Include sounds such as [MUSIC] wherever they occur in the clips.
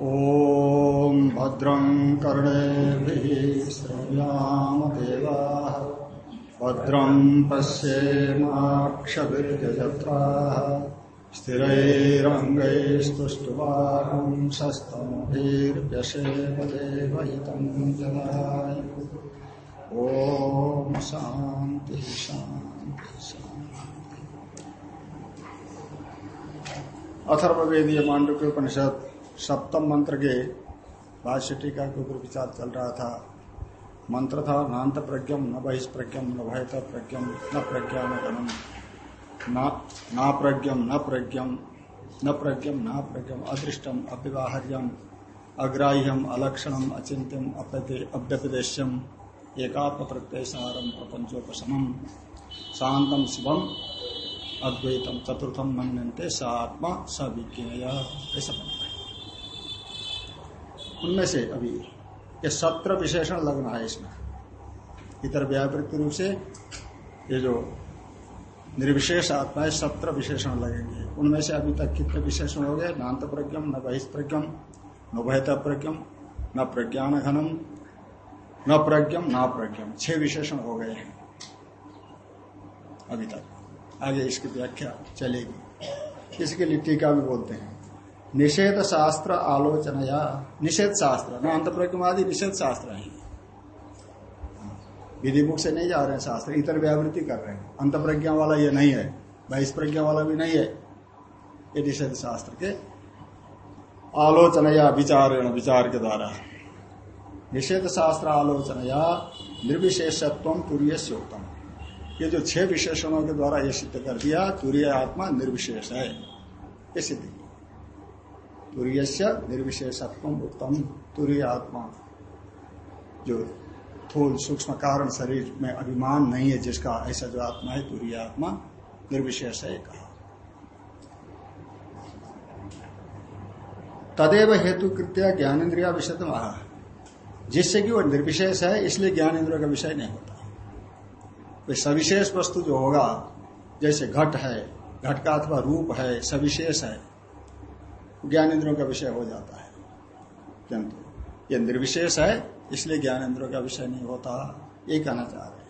ॐ भद्रं कर्णेभिः श्रृण्यामदेवाः भद्रं पश्येमाक्षभिर्यजत्राः स्थिरैरङ्गैस्तुष्टुवारं सस्तमभिर्व्यसेवदेवहितं जनाय ॐ शान्तिः शान्तिः शान्तिः अथर्ववेदीय उपनिषद सप्तम मंत्र के भाष्य टीका के ऊपर विचार चल रहा था। मंत्र था नान्त प्रज्ञम, न बहिष्प्रज्ञम, न भयत प्रज्ञम न प्रज्ञान गणम ना प्रज्ञम न प्रज्ञम न प्रज्ञम न प्रज्ञम, अदृष्टम अव्यवाहर्यम अग्राह्यम, अलक्षणम अचिंत्यम अव्यपदेश्यम एकात्म प्रत्यय सारम प्रपंचोपशमम शांतम शिवम अद्वैतम, चतुर्थम मनते स आत्मा स विज्ञेय। ऐसा उनमें से अभी ये सत्र विशेषण लगना है इसमें। इतर व्यावृत्ति रूप से ये जो निर्विशेष आत्मा है सत्र विशेषण लगेंगे। उनमें से अभी तक कितने विशेषण हो गए? नान्त प्रज्ञम, न बहिष्प्रज्ञम न भयत प्रज्ञम, न प्रज्ञान घनम, न प्रज्ञम न प्रज्ञम। छह विशेषण हो गए हैं। अभी तक। आगे इसकी व्याख्या चलेगी। इसके लिए टीका भी बोलते हैं। निषेध शास्त्र आलोचना निषेध शास्त्र न अंत प्रज्ञादि निषेध शास्त्र है। विधि मुख से नहीं जा रहे हैं शास्त्र, इतर व्यावृत्ति कर रहे हैं। अंत प्रज्ञा वाला ये नहीं है, बहिष्प्रज्ञा वाला भी नहीं है। ये निषेध शास्त्र के आलोचना या विचार विचार के द्वारा निषेध शास्त्र आलोचना या निर्विशेषत्व तुरीय उत्तम ये जो छह विशेषणों के द्वारा ये सिद्ध कर दिया, तुरीय आत्मा निर्विशेष है। ये सिद्ध तुरीय निर्विशेषत्व उत्तम तुरीय आत्मा जो थूल सूक्ष्म कारण शरीर में अभिमान नहीं है, जिसका ऐसा जो आत्मा है तुरीय आत्मा निर्विशेष है कहा तदेव हेतु कृत्या ज्ञानेन्द्रिया विषय महा जिससे कि वो निर्विशेष है, इसलिए ज्ञान इंद्रियों का विषय नहीं होता। कोई सविशेष वस्तु जो होगा, जैसे घट है, घट का अथवा रूप है, सविशेष है ज्ञान इंद्रियों का विषय हो जाता है। किंतु ये निर्विशेष है, इसलिए ज्ञान इंद्रियों का विषय नहीं होता। ये कहना चाह रहे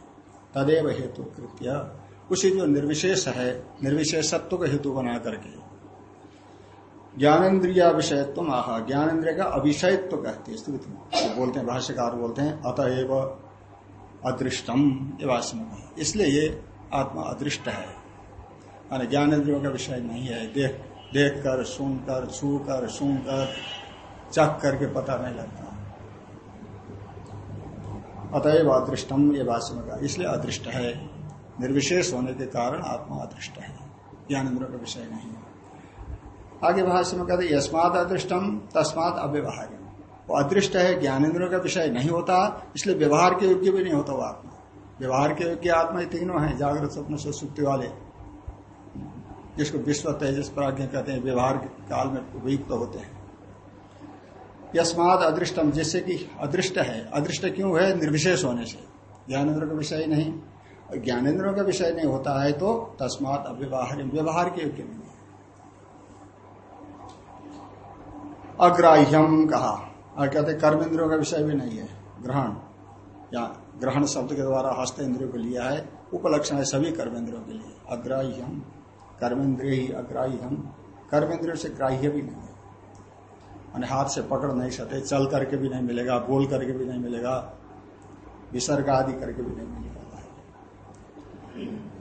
तदेव हेतु कृत्य। उसी जो निर्विशेष है, निर्विशेषत्व का हेतु बना करके। ज्ञानेन्द्रिया विषयत्व आह, ज्ञानेन्द्रिय का अविषयत्व कहते हैं तो बोलते हैं, भाष्यकार बोलते हैं अतएव अदृष्टम, ये में इसलिए ये आत्मा अदृष्ट है। ज्ञान ज्ञानेन्द्रियों का विषय नहीं है। देख देख कर सुनकर छू कर सुन कर चख करके पता नहीं लगता। अतएव अदृष्टम ये में कहा इसलिए अदृष्ट है। निर्विशेष होने के कारण आत्मा अदृष्ट है। ज्ञानेन्द्र का विषय नहीं आगे भाष्य में कहते यस्मात अदृष्टम तस्मात अव्यवहार्य। वो अदृष्ट है ज्ञानेन्द्र का विषय नहीं होता, इसलिए व्यवहार के योग्य भी नहीं होता वो आत्मा। व्यवहार के योग्य आत्मा तीनों है, जागृत स्वप्न से वाले। जिसको विश्व तेजस प्राज्ञ कहते हैं, व्यवहार काल में उपयुक्त तो होते हैं। यस्माद अदृष्टम जिससे कि अदृष्ट है। अदृष्ट क्यों है? निर्विशेष होने से। ज्ञानेन्द्र का विषय नहीं। ज्ञानेन्द्रों का विषय नहीं होता है तो तस्मात अव्यवहार व्यवहार के योग्य नहीं अग्राह्यम कहा। और कहते कर्मेंद्रियों का विषय भी नहीं है। ग्रहण। या ग्रहण शब्द के द्वारा हस्त इंद्रियों को लिया है। उपलक्षण है सभी कर्मेंद्रियों के लिए। अग्राह्यम कर्मेंद्रिय ही अग्राह्यम कर्मेंद्रियों से ग्राह्य भी नहीं है। मैंने हाथ से पकड़ नहीं सकते, चल करके भी नहीं मिलेगा, बोल करके भी नहीं मिलेगा, विसर्ग आदि करके भी नहीं मिलेगा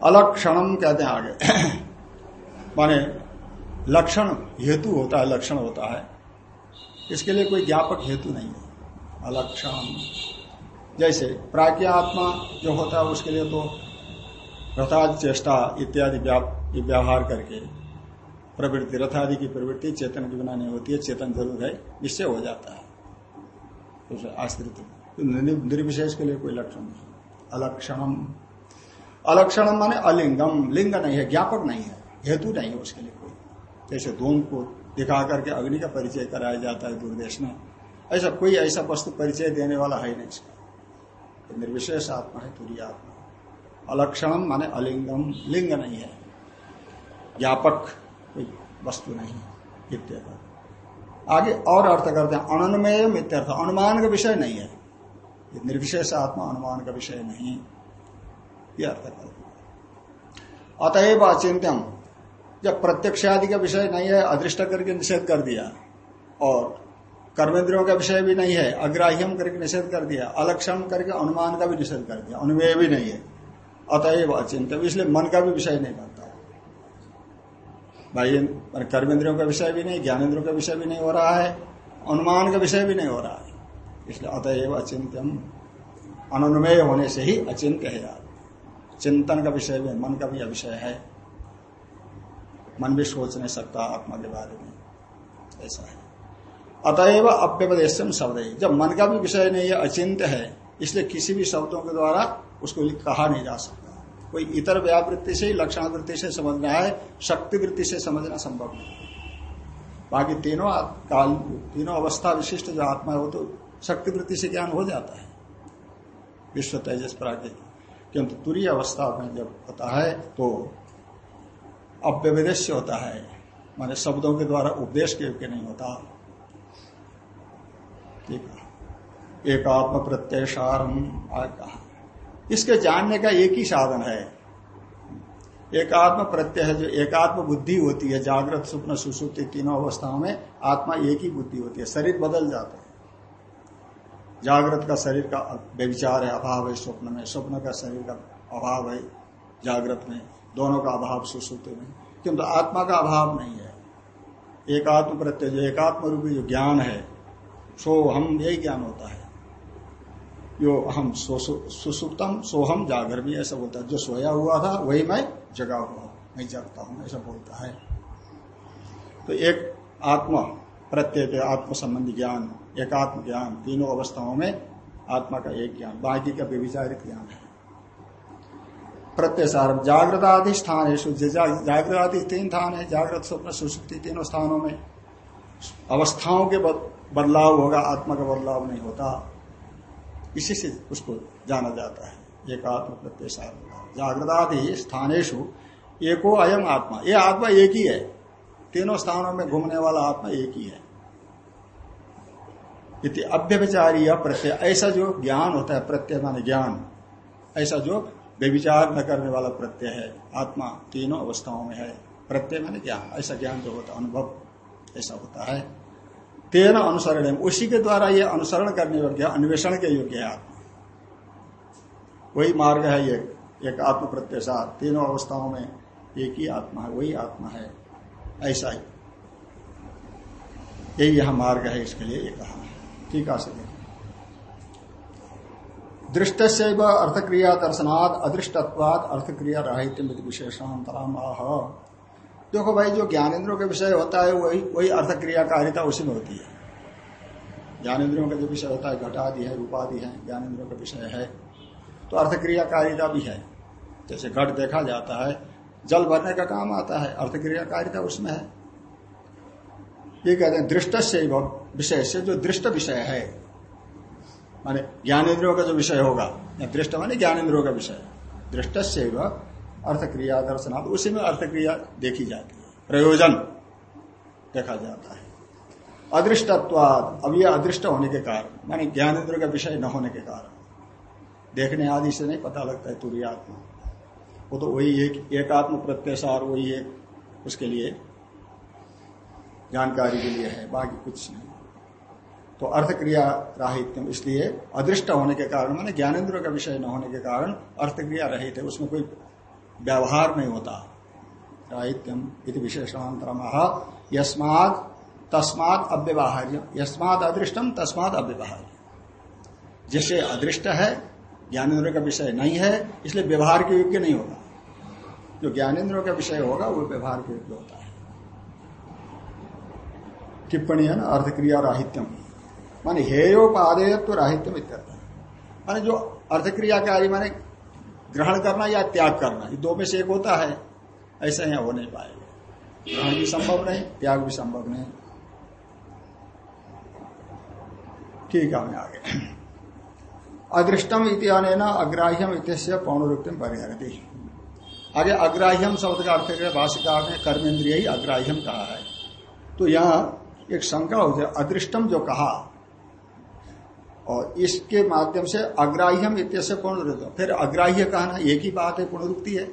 अलक्षणम कहते हैं आगे। [COUGHS] माने लक्षण हेतु होता है, लक्षण होता है। इसके लिए कोई ज्ञापक हेतु नहीं है। अलक्षण जैसे प्राज्ञ आत्मा जो होता है, उसके लिए तो रथा चेष्टा इत्यादि व्यवहार करके प्रवृत्ति रथ आदि की प्रवृत्ति चेतन के बिना नहीं होती है, चेतन ज़रूर है, निश्चय हो जाता है। तो आश्रित निर्विशेष के लिए कोई लक्षण नहीं अलक्षणम। अलक्षणम माने अलिंगम। लिंग नहीं है, ज्ञापक नहीं है, हेतु नहीं है उसके लिए कोई। जैसे धूम को दिखा करके अग्नि का परिचय कराया जाता है दूरदेश में, ऐसा कोई ऐसा वस्तु परिचय देने वाला है नहीं इसका। तो निर्विशेष आत्मा है, तुरी आत्मा। अलक्षणम माने अलिंगम। लिंग नहीं है। कोई वस्तु नहीं इत्यतः आगे और अर्थ करते हैं अनुन्मेय मित्यर्थ अनुमान का विषय नहीं है। निर्विशेष आत्मा अनुमान का विषय नहीं ये अर्थ करते अतएव अचिंत्यम, जब प्रत्यक्ष आदि का विषय नहीं है, अदृष्ट करके निषेध कर दिया, और कर्मेंद्रियों का विषय भी नहीं है, अग्राह्यम करके निषेध कर दिया अलक्षण करके अनुमान का भी निषेध कर दिया अनुमेय भी नहीं है। अतएव अचिंत इसलिए मन का भी विषय नहीं बनता। भाई कर्मेंद्रियों का विषय भी नहीं ज्ञानेन्द्रियों का विषय भी नहीं हो रहा है, अनुमान का विषय भी नहीं हो रहा है। इसलिए अतएव अचिंत्यम अनुमेय होने से ही अचिंत्य है यार। चिंतन का विषय भी, मन का भी विषय है। मन भी सोच नहीं सकता आत्मा के बारे में। ऐसा है। अतएव अव्यपदेशम शब्द। है जब मन का भी विषय नहीं है, अचिंत्य है, इसलिए किसी भी शब्दों के द्वारा उसको कहा नहीं जा सकता। कोई इतर व्यावृत्ति से लक्षण वृत्ति से समझना है शक्ति वृत्ति से समझना संभव नहीं। बाकी तीनों काल तीनों अवस्था विशिष्ट जो आत्मा है तो शक्ति वृत्ति से ज्ञान हो जाता है। विश्व तेजस प्राकृत किंतु तुरी अवस्था में जब होता है तो अव्यविदेश होता है। माने शब्दों के द्वारा उपदेश के योग्य नहीं होता। ठीक है। एकात्म प्रत्यय सारम कहा इसके जानने का एक ही साधन है। एकात्म प्रत्यय है जो एकात्म बुद्धि होती है, जागृत स्वप्न सुसुप्ति तीनों अवस्थाओं में आत्मा एक ही बुद्धि होती है, शरीर बदल जाता है। जागृत का शरीर का व्यविचार है, अभाव है स्वप्न में, स्वप्न का शरीर का अभाव है जागृत में, दोनों का अभाव सुसुप्ति में। किंतु आत्मा का अभाव नहीं है। एकात्म प्रत्यय, जो एकात्म रूपी जो ज्ञान है, सो हम यही ज्ञान होता है। यो हम सुसुप्तम सोहम जागर भी ऐसा बोलता है। जो सोया हुआ था, वही मैं जगा हुआ मैं जगता हूँ, ऐसा बोलता है। तो एक आत्मा, प्रत्येक आत्म संबंधी ज्ञान एकात्म ज्ञान, तीनों अवस्थाओं में आत्मा का एक ज्ञान बाकी का व्यविचारित ज्ञान है। प्रत्यय जागृत आदि स्थान है जागृत आदि तीन स्थान है, जागृत, स्वप्न, सुसुप्ति तीनों स्थानों में, अवस्थाओं के बदलाव होगा, आत्मा का बदलाव नहीं होता। इसी से उसको जाना जाता है। एक आत्मा प्रत्यय जागृतादि स्थानेशु एको अयम आत्मा। ये आत्मा एक ही है। तीनों स्थानों में घूमने वाला आत्मा एक ही है। इति अव्यभिचारी प्रत्यय। ऐसा जो ज्ञान होता है, प्रत्यय माने ज्ञान। ऐसा जो व्यविचार न करने वाला प्रत्यय है। आत्मा तीनों अवस्थाओं में है। प्रत्यय माने ज्ञान। ऐसा ज्ञान जो होता है, अनुभव, ऐसा होता है। तेन अनुसरण उसी के द्वारा ये अनुसरण करने योग्य, अन्वेषण के योग्य है आत्मा। वही मार्ग है ये, एक आत्म प्रत्यसार तीनों अवस्थाओं में एक ही आत्मा है, वही आत्मा है। ऐसा ही। यही यहाँ मार्ग है इसके लिए ये कहा। ठीक है सके दृष्ट से अर्थक्रिया दर्शनाद अदृष्टत्वाद अर्थक्रिया राहित्य विशेषांतराम देखो भाई, जो ज्ञानेन्द्रों का विषय होता है, वही वही अर्थक्रियाकारिता उसी में होती है। ज्ञानेन्द्रियों का जो विषय होता है, घटादि है, रूपादि है, ज्ञानेन्द्रों का विषय है तो अर्थक्रियाकारिता भी है। जैसे घट देखा जाता है, जल भरने का काम आता है, अर्थक्रियाकारिता उसमें है। ये कहते हैं, दृष्ट से विषय से जो दृष्ट विषय है, माने ज्ञानेन्द्रियों का जो विषय होगा दृष्ट माने ज्ञानेन्द्रियों का विषय, दृष्ट से अर्थ क्रिया दर्शनाथ उसी में अर्थ क्रिया देखी जाती है। प्रयोजन देखा जाता है। अदृष्टत्वाद, अब यह अदृष्ट होने के कारण मानी ज्ञानेन्द्र का विषय न होने के कारण, देखने आदि से नहीं पता लगता है तुरी आत्मा। वो तो वही एक, एकात्म प्रत्यसार वही एक, उसके लिए जानकारी के लिए है, बाकी कुछ नहीं। तो अर्थ क्रिया इसलिए अदृष्ट होने के कारण, माने ज्ञानेन्द्र का विषय न होने के कारण अर्थ क्रिया रहित है, उसमें कोई व्यवहार नहीं होता। राहित्यम इति विशेषणांतरम यस्माद तस्माद अव्यवहार्य यस्माद अदृष्टम तस्माद अव्यवहार्य जैसे अदृष्ट है, ज्ञानेन्द्र का विषय नहीं है, इसलिए व्यवहार के योग्य नहीं होगा। जो ज्ञानेन्द्र का विषय होगा, वो व्यवहार के योग्य होता है। टिप्पणी है ना अर्थक्रिया राहित्यम माने हेयोपादेय तो राहित्यम इत्यर्थ। माने जो अर्थक्रियाकारी, माने ग्रहण करना या त्याग करना, ये दो में से एक होता है। ऐसा यहाँ हो नहीं पाएगा। ग्रहण भी संभव नहीं, त्याग भी संभव नहीं। ठीक है, हमें आगे। अदृष्टम इतिहान अग्राह्यम इत्य पौनरुक्तिम परिहरती। आगे अग्राह्यम शब्द का अर्थ कर भाषिकार ने कर्मेंद्रिय ही अग्राह्यम कहा है। तो यहाँ एक शंका हो जाए अदृष्टम जो कहा और इसके माध्यम से अग्राह्यम इत्यस्य पुनरुक्ति फिर अग्राह्य कहना एक ही बात है पुनरुक्ति है।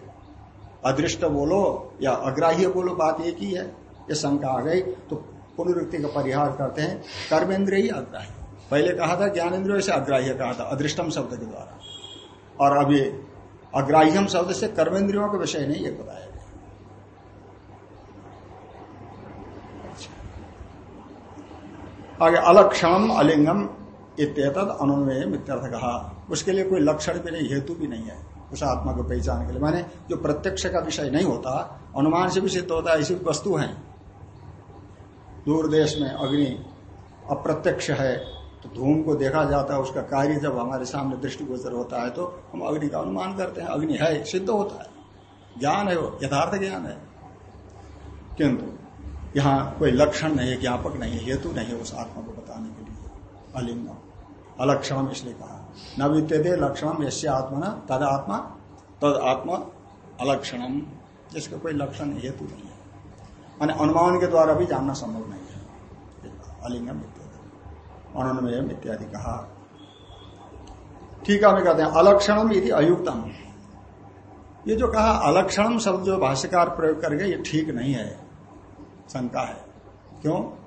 अदृष्ट बोलो या अग्राह्य बोलो, बात एक ही है। ये शंका आ गई तो पुनरुक्ति का परिहार करते हैं। कर्मेंद्र ही अग्राह्य। पहले कहा था ज्ञानेन्द्रियों से अग्राह्य कहा था, अदृष्टम शब्द के द्वारा। और अब ये अग्राह्यम शब्द से कर्मेंद्रियों का विषय नहीं, ये बताया गया। आगे, अलक्षणम, अलिंगम इत्यतद अनुमेय मित्यर्थ कहा उसके लिए कोई लक्षण भी नहीं, हेतु भी नहीं है। उस आत्मा को पहचान के लिए। माने जो प्रत्यक्ष का विषय नहीं होता, अनुमान से भी सिद्ध होता है, ऐसी वस्तु है। दूर देश में अग्नि अप्रत्यक्ष है तो धूम को देखा जाता है, उसका कार्य जब हमारे सामने दृष्टिगोचर होता है तो हम अग्नि का अनुमान करते हैं। अग्नि है, सिद्ध होता है। ज्ञान है वो, यथार्थ ज्ञान है। किंतु यहाँ कोई लक्षण नहीं है, ज्ञापक नहीं है, हेतु नहीं है उस आत्मा को बताने के लिए। अलिंगम अलक्षणम इसलिए कहा। न लक्षणम यश आत्मा न तद आत्मा तद आत्मा अलक्षणम। जिसका कोई लक्षण हेतु नहीं है। मान अनुमान के द्वारा भी जानना संभव नहीं है। अलिंगम इत्यादि अनुन्मयम इत्यादि कहा। ठीक है कहते हैं, अलक्षणम यदि अयुक्तम। ये जो कहा, अलक्षणम शब्द जो भाष्यकार प्रयोग करके ये ठीक नहीं है। शंका है। क्यों?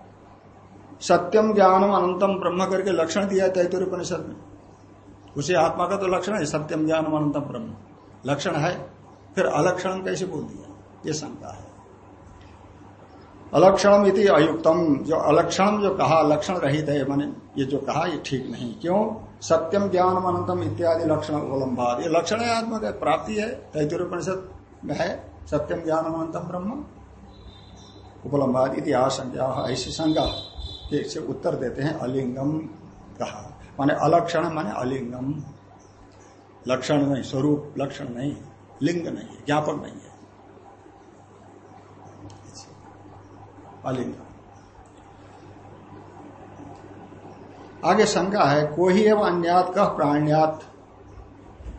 सत्यम ज्ञानम अनंतम ब्रह्म करके लक्षण दिया है तैतुर उपनिषद में। उसे आत्मा का तो लक्षण है, सत्यम ज्ञानम अनंतम ब्रह्म। लक्षण है, फिर अलक्षण कैसे बोल दिया? ये शंका है। अलक्षणम इति अयुक्तम, जो अलक्षणम जो कहा, लक्षण रहित है मैंने, ये जो कहा, ये ठीक नहीं। क्यों? सत्यम ज्ञान अनंतम इत्यादि लक्षण अवलंबाद ये लक्षण है आत्मा का, प्राप्ति है तैतुर उपनिषद में है, सत्यम ज्ञान अनंतम ब्रह्म। उपलम्बाद इतिहास संज्ञा ऐसी संज्ञा से उत्तर देते हैं अलिंगम कहा। माने अलक्षण माने अलिंगम। लक्षण नहीं, स्वरूप लक्षण नहीं, लिंग नहीं है, ज्ञापक नहीं है। अलिंग आगे शंका है कोई एवं अन्यात कह प्राण्यात।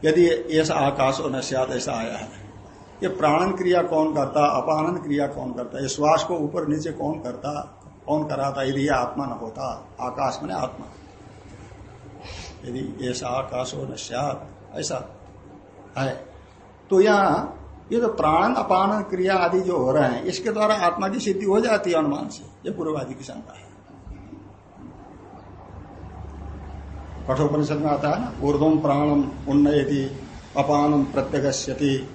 यदि ऐसा आकाश और नश्यात ऐसा आया है। ये प्राणन क्रिया कौन करता, अपानन क्रिया कौन करता, ये श्वास को ऊपर नीचे कौन करता? कौन कराता? यदि यह आत्मा न होता, आकाश में आत्मा। यदि ऐसा आकाश हो न ऐसा है। तो यहाँ, ये जो प्राण अपान क्रिया आदि जो हो रहे हैं, इसके द्वारा आत्मा की सिद्धि हो जाती है अनुमान से। ये पूर्ववादी की शंका है। कठोपनिषद में आता है ना ऊर्धम प्राणम उन्नयति अपानम प्रत्यगस्यति,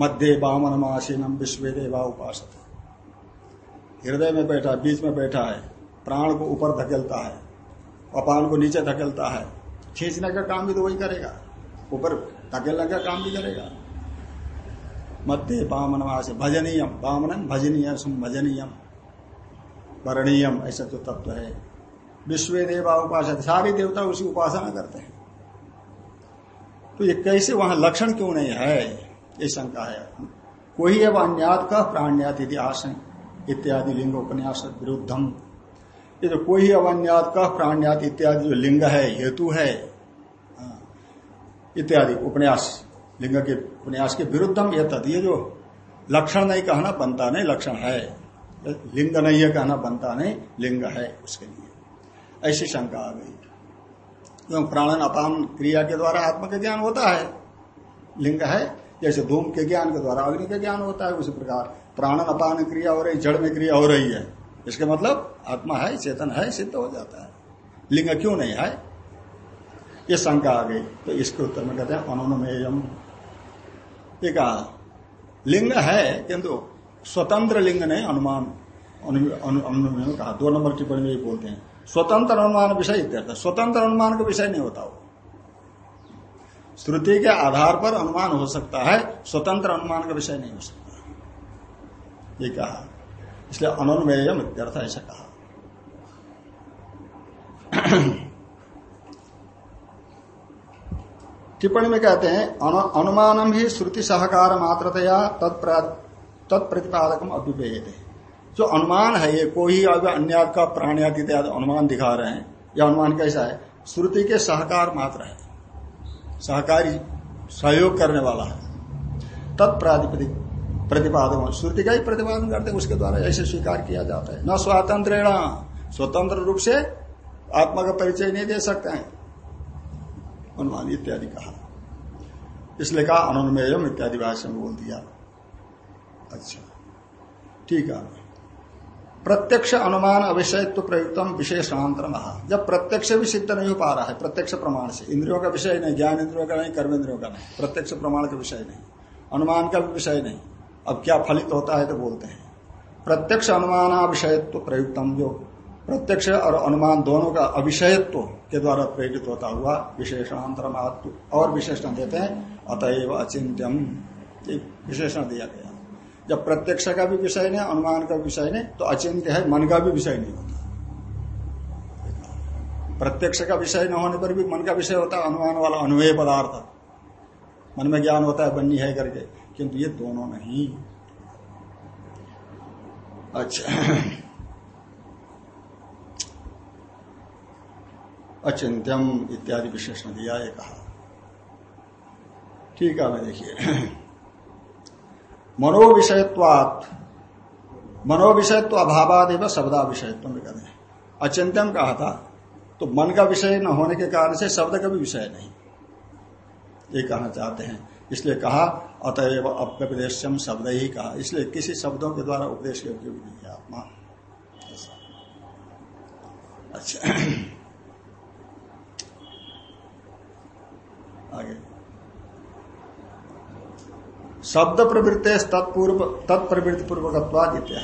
मध्य बामन आसीनम विश्व देवा उपास हृदय में बैठा, बीच में बैठा है, प्राण को ऊपर धकेलता है, अपान को नीचे धकेलता है, खींचने का काम भी तो वही करेगा, ऊपर धकेलने का काम भी करेगा। मध्य बामनवास भजनीयम बामन भजनीय भजनीयम, वरणीयम, ऐसा जो तत्व है। विश्व देवा उपासना सारे देवता उसी उपासना करते हैं। तो ये कैसे वहाँ लक्षण क्यों नहीं है? ये शंका है। कोई अब अन्यात का प्राण्यात इतिहास इत्यादि लिंग उपन्यास विरुद्धम। ये जो कोई अवन्यात का प्राण्यात इत्यादि जो लिंग है हेतु है हाँ, इत्यादि उपन्यास लिंग के उपन्यास के विरुद्धम यह तद ये जो लक्षण नहीं कहना बनता नहीं लक्षण है। लिंग नहीं है कहना बनता नहीं लिंग है उसके लिए। ऐसी शंका आ गई। क्यों प्राणन अपान क्रिया के द्वारा आत्मा का ज्ञान होता है। लिंग है जैसे धूम के ज्ञान के द्वारा अग्नि का ज्ञान होता है उसी प्रकार प्राणन अपान क्रिया हो रही, जड़ में क्रिया हो रही है। इसके मतलब आत्मा है, चेतन है, सिद्ध हो जाता है। लिंग क्यों नहीं है? ये शंका आ गई। तो इसके उत्तर में कहते हैं, अनुनमेयम। ये कहा, लिंग है, किंतु स्वतंत्र लिंग नहीं, अनुमान अनुमेय कहा। दो नंबर टिप्पणी में ये बोलते हैं। स्वतंत्र अनुमान विषय इत्यर्थ। स्वतंत्र अनुमान का विषय नहीं होता वो। श्रुति के आधार पर अनुमान हो सकता है, स्वतंत्र अनुमान का विषय नहीं हो सकता। ये कहा। इसलिए अनुन्मेयम इत्यर्थ ऐसा कहा। टिप्पणी में कहते हैं अनुमानम ही श्रुति सहकार मात्रतया तत्प्रतिपादकम अभिपेय जो अनुमान है, ये कोई अन्य का प्राणियात इत्यादि अनुमान दिखा रहे हैं यह अनुमान कैसा है? श्रुति के सहकार मात्र है। सहकारी सहयोग करने वाला है। तत्प्रातिपदिक प्रतिपादन, श्रुति का ही प्रतिपादन करते उसके द्वारा ऐसे स्वीकार किया जाता है। न स्वातंत्र स्वतंत्र रूप से आत्मा का परिचय नहीं दे सकते हैं। अनुमान इत्यादि कहा। इसलिए कहा अनुन्मेयम इत्यादि भाषा में बोल दिया। अच्छा ठीक है। प्रत्यक्ष अनुमान अविषयत्व प्रयुक्तम विशेषणांतर जब प्रत्यक्ष भी सिद्ध नहीं हो पा रहा है, प्रत्यक्ष प्रमाण से। इंद्रियों का विषय नहीं, ज्ञान इंद्रियों का नहीं, कर्म इंद्रियों का नहीं। प्रत्यक्ष प्रमाण का विषय नहीं। अनुमान का भी विषय नहीं। अब क्या फलित होता है तो बोलते हैं। प्रत्यक्ष अनुमान विषयत्व प्रयुक्तम जो प्रत्यक्ष और अनुमान दोनों का अविषयत्व के द्वारा प्रेरित होता हुआ विशेषणांतर और विशेषण देते हैं, अतएव अचिंत्यम। विशेषण दिया गया। जब प्रत्यक्ष का भी विषय नहीं, अनुमान का विषय नहीं तो अचिंत्य है, मन का भी विषय नहीं होता। प्रत्यक्ष का विषय न होने पर भी मन का विषय होता है, अनुमान वाला अनुय पदार्थ। मन में ज्ञान होता है, बन्नी है करके। किंतु ये दोनों नहीं अच्छा। अचिंत्यम इत्यादि विशेषण दिया, ये कहा। ठीक है, मैं देखिए। मनोविषयत्वात मनोविषयत्व अभावादेव शब्दा विषयत्व में कहते अचिंत्यम कहा था तो मन का विषय न होने के कारण से शब्द का भी विषय नहीं। ये कहना चाहते हैं। इसलिए कहा, अतएव अपदेशम शब्द ही कहा। इसलिए किसी शब्दों के द्वारा उपदेश योग्य भी नहीं है आत्मा। अच्छा। आगे। शब्द प्रवृत्ति तत्पूर्व, तत्प्रवृत्ति पूर्वकत्वाद इत्या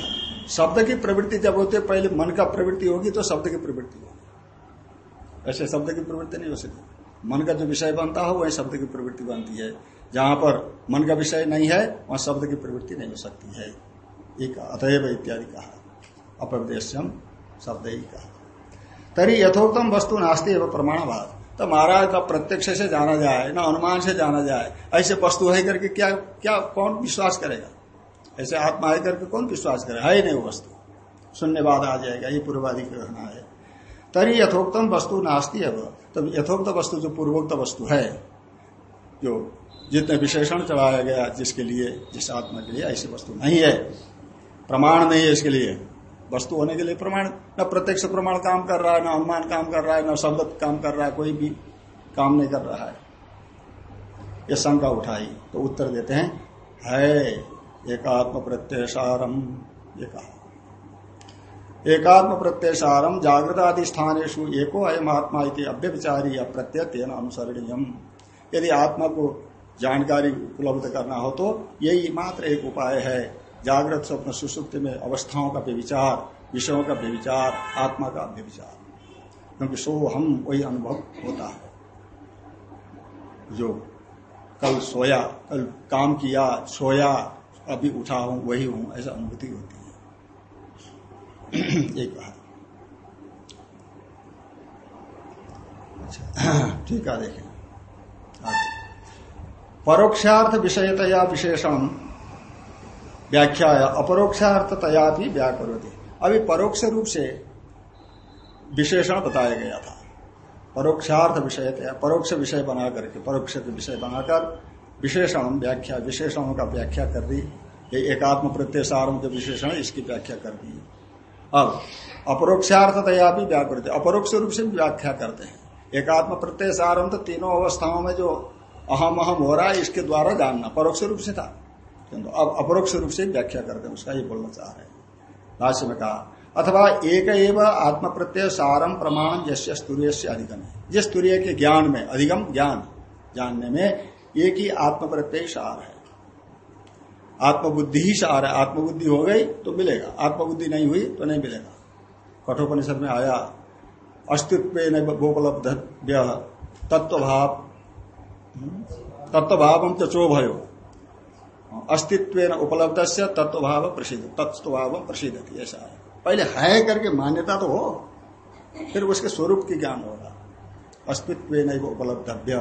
शब्द की प्रवृत्ति जब होती है, पहले मन का प्रवृत्ति होगी तो शब्द की प्रवृत्ति होगी। ऐसे शब्द की प्रवृत्ति नहीं हो सकती। मन का जो विषय बनता हो, वही शब्द की प्रवृत्ति बनती है। जहाँ पर मन का विषय नहीं है, वहाँ शब्द की प्रवृत्ति नहीं हो सकती है। एक अतएव इत्यादि कहा। अपरदेश्यम शब्द ही कहा। तरी यथोक्तम वस्तु नास्ती एवं प्रमाणवाद। तो महाराज का प्रत्यक्ष से जाना जाए, ना अनुमान से जाना जाए, ऐसे वस्तु है करके क्या क्या, कौन विश्वास करेगा? ऐसे आत्मा है करके कौन विश्वास करे? है नहीं वस्तु। शून्यवाद आ जाएगा, ये पूर्वादि कहना है। तरी यथोक्तम वस्तु नास्ती है तो यथोक्त वस्तु जो पूर्वोक्त वस्तु है, जो जितने विशेषण चढ़ाया गया जिसके लिए, जिस आत्मा के लिए, ऐसी वस्तु नहीं है। प्रमाण नहीं है इसके लिए। वस्तु होने के लिए प्रमाण, न प्रत्यक्ष प्रमाण काम कर रहा है, न अनुमान काम कर रहा है, न शब्द काम कर रहा है, कोई भी काम नहीं कर रहा है। ये शंका उठाई तो उत्तर देते हैं, है एकात्म प्रत्ययसारम, ये कहा। एकात्म प्रत्ययसारम जागृत आदि स्थानेशु एको अयम आत्मा अव्यविचारी अप्रत्यय तेन अनुसरणीयम यदि आत्मा को जानकारी उपलब्ध करना हो तो यही मात्र एक उपाय है। जागृत स्वप्न सुसुप्ति में अवस्थाओं का व्यविचार, विषयों का व्यविचार, आत्मा का व्यविचार। क्योंकि सो हम वही अनुभव होता है। जो कल सोया, कल काम किया, सोया, अभी उठा हूँ, वही हूँ, ऐसा अनुभूति होती है। एक बात। अच्छा ठीक है, देखें। परोक्षार्थ विषयतया विशेषण व्याख्या अपरोक्षार्थतया भी व्याकरोती। अभी परोक्ष रूप से विशेषण बताया गया था। परोक्षार्थ विषय परोक्ष विषय बना करके परोक्ष विषय बनाकर विशेषण व्याख्या, विशेषणों का व्याख्या कर दी। ये एकात्म प्रत्यय सारों के विशेषण इसकी व्याख्या कर दी। अब, अपरोक्षार्थतया भी व्याकृत अपरोक्ष रूप से भी व्याख्या करते हैं। एकात्म प्रत्यय सारम तो तीनों अवस्थाओं में जो अहम अहम हो रहा है, इसके द्वारा जानना। परोक्ष रूप से था। किंतु अब अपरोक्ष रूप से व्याख्या करते हैं, उसका ये बोलना चाह रहे हैं। में कहा, अथवा एक एवं आत्म प्रत्यय सारम प्रमाण जैसे स्तूर्य से अधिगम। है जिस स्तूर्य के ज्ञान में, अधिगम ज्ञान, जानने में एक ही आत्म प्रत्यय सार है। आत्मबुद्धि ही सार है। आत्मबुद्धि हो गई तो मिलेगा। आत्मबुद्धि नहीं हुई तो नहीं मिलेगा। कठोपनिषद में आया अस्तित्व गोपलब्ध तत्व भाव तत्व भाव चो भयो अस्तित्व उपलब्ध से तत्व भाव प्रसिद्ध तत्व भाव प्रसिद्ध ऐसा है। पहले है करके मान्यता तो हो, फिर उसके स्वरूप की ज्ञान होगा। अस्तित्व नहीं उपलब्धव्य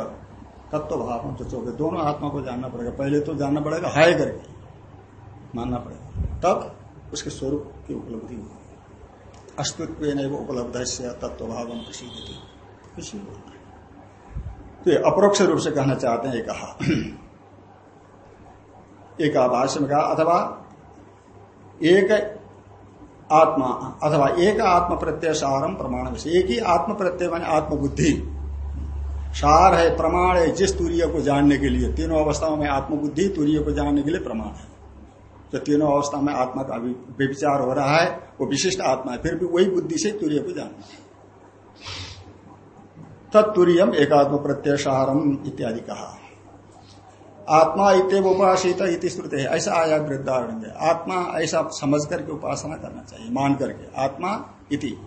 तत्व भाव चो दोनों आत्मा को जानना पड़ेगा। पहले तो जानना पड़ेगा, है करके। मानना पड़ेगा। तब उसके स्वरूप की उपलब्धि होगी। अस्तित्व नहीं उपलब्ध से तत्व भाव प्रसिद्ध तो अपरोक्ष रूप से कहना चाहते हैं कहा। [CLEARS THROAT] एक भाष्य में कहा, अथवा एक आत्मा, अथवा एक आत्म प्रत्यय सारम प्रमाण एक ही आत्म प्रत्यय मान आत्मबुद्धि। सार है, प्रमाण है, जिस तुरीय को जानने के लिए। तीनों अवस्थाओं में आत्मबुद्धि, तुरीय को जानने के लिए प्रमाण है। तो तीनों अवस्था में आत्मा का विचार हो रहा है, वो विशिष्ट आत्मा है, फिर भी वही बुद्धि से तुरीय को जानना तत्तुरियम एकात्म प्रत्यय सारम इत्यादि कहा। आत्मा इतव उपासित इति श्रुति है ऐसा आया वृद्धारण में। आत्मा ऐसा समझ करके उपासना करना चाहिए, मान करके। आत्मा इति।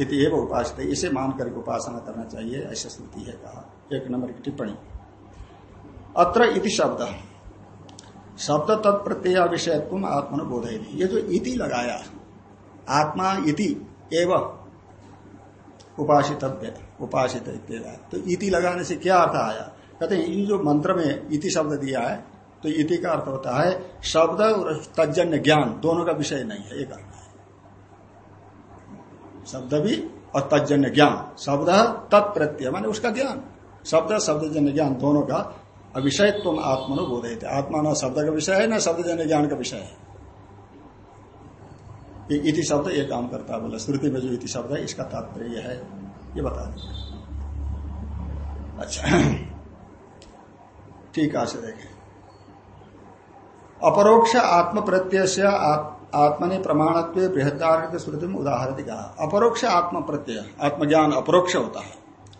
इति एवं उपासित। इसे मान करके उपासना करना चाहिए, ऐसा श्रुति है कहा। एक नंबर की टिप्पणी। अत्र इति शब्द। शब्द तत्प्रत्यय विषय तुम आत्मन बोध ये जो इति लगाया, आत्मा इति एवं उपासित उपासित तो इति लगाने से क्या अर्थ आया? कहते हैं, ये जो मंत्र में इति शब्द दिया है तो इति का अर्थ होता है शब्द और तजन्य ज्ञान, दोनों का विषय नहीं है, एक अर्थ है। शब्द भी और तजन्य ज्ञान, शब्द तत्प्रत्यय, माने उसका ज्ञान। शब्द, शब्दजन्य ज्ञान दोनों का अविषय तुम आत्मनो बोधे आत्मा न शब्द का विषय है, न शब्दजन्य ज्ञान का विषय है। इति शब्द एक काम करता है, बोला श्रुति में जो इति शब्द है, इसका तात्पर्य है। ये बता दें अच्छा। ठीक है देखें। अपरोक्ष आत्म प्रत्यय से आत्मनि प्रमाणत्व बृहदारण श्रुति में उदाहरण कहा। अपरोक्ष आत्म प्रत्यय आत्मज्ञान अपरोक्ष होता है।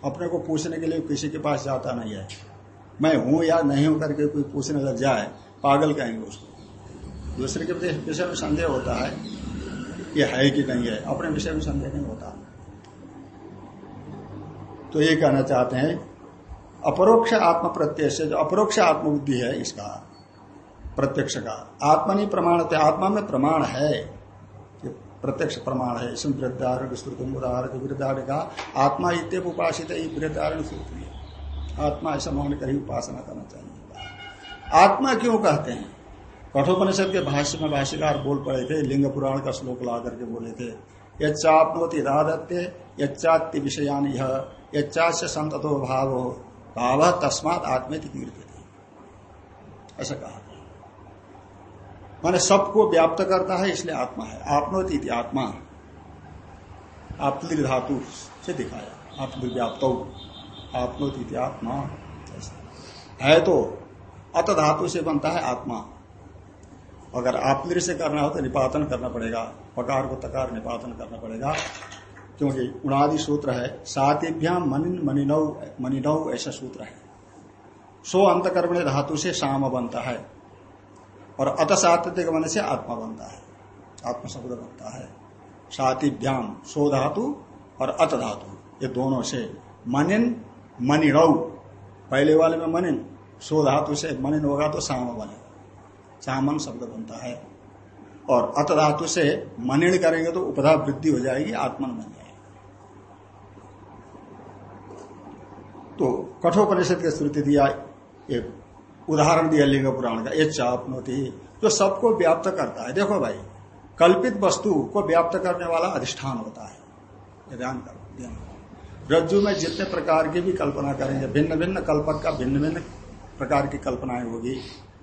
अपने को पूछने के लिए किसी के पास जाता नहीं है। मैं हूँ या नहीं हूँ करके कोई पूछने लग जाए, पागल कहेंगे उसको। दूसरे के विषय में संदेह होता है ये है कि नहीं है? अपने विषय में संदेह नहीं होता। तो ये कहना चाहते हैं, अपरोक्ष आत्म प्रत्यय से जो अपरोक्ष आत्मबुद्धि है, इसका प्रत्यक्ष का। आत्मा नहीं प्रमाण आत्मा में प्रमाण है। प्रत्यक्ष प्रमाण है, इसमें वृद्धारण वृद्धारण का आत्मा इतव उपासित वृद्धारण स्तुति आत्मा ऐसा मान कर ही उपासना करना चाहिए। आत्मा क्यों कहते हैं? कठोपनिषद के भाष्य में भाष्यकार बोल पड़े थे, लिंग पुराण का श्लोक ला करके बोले थे, यच्चापनोति राधत्य यच्चात्य विषयान यह यच्चास्य संतो भाव भाव तस्मात आत्मेति ऐसा कहा। माने सबको व्याप्त करता है, इसलिए आत्मा है। आपनोति आत्मा। आपली धातु से दिखाया। आत्मव्याप्त। आपनोति आत्मा। है तो अत धातु से बनता है आत्मा। अगर आप से करना हो तो निपातन करना पड़ेगा, पकार को तकार निपातन करना पड़ेगा। क्योंकि उनादि सूत्र है सातिभ्याम मनिन मनिनौ मनिनौ ऐसा सूत्र है। सो अंतकर्मण धातु से शाम बनता है और अत सात्विक मन से आत्मा बनता है आत्म शब्द बनता है। सातिभ्याम सो धातु और अत धातु, ये दोनों से मनिन मनिनौ। पहले वाले में मनिन, सो धातु से मनिन होगा तो शाम बनेगा चामन शब्द बनता है। और अत धातु से मनिण करेंगे तो उपधा वृद्धि हो जाएगी, आत्मन बन जाएगी। तो कठोपनिषद की श्रुति दिया, एक उदाहरण दिया लिंग पुराण का एक चापनोति, जो सबको व्याप्त करता है। देखो भाई, कल्पित वस्तु को व्याप्त करने वाला अधिष्ठान होता है। रज्जु में जितने प्रकार की भी कल्पना करेंगे भिन्न भिन्न कल्पक का भिन्न भिन्न प्रकार की कल्पनाएँ होगी।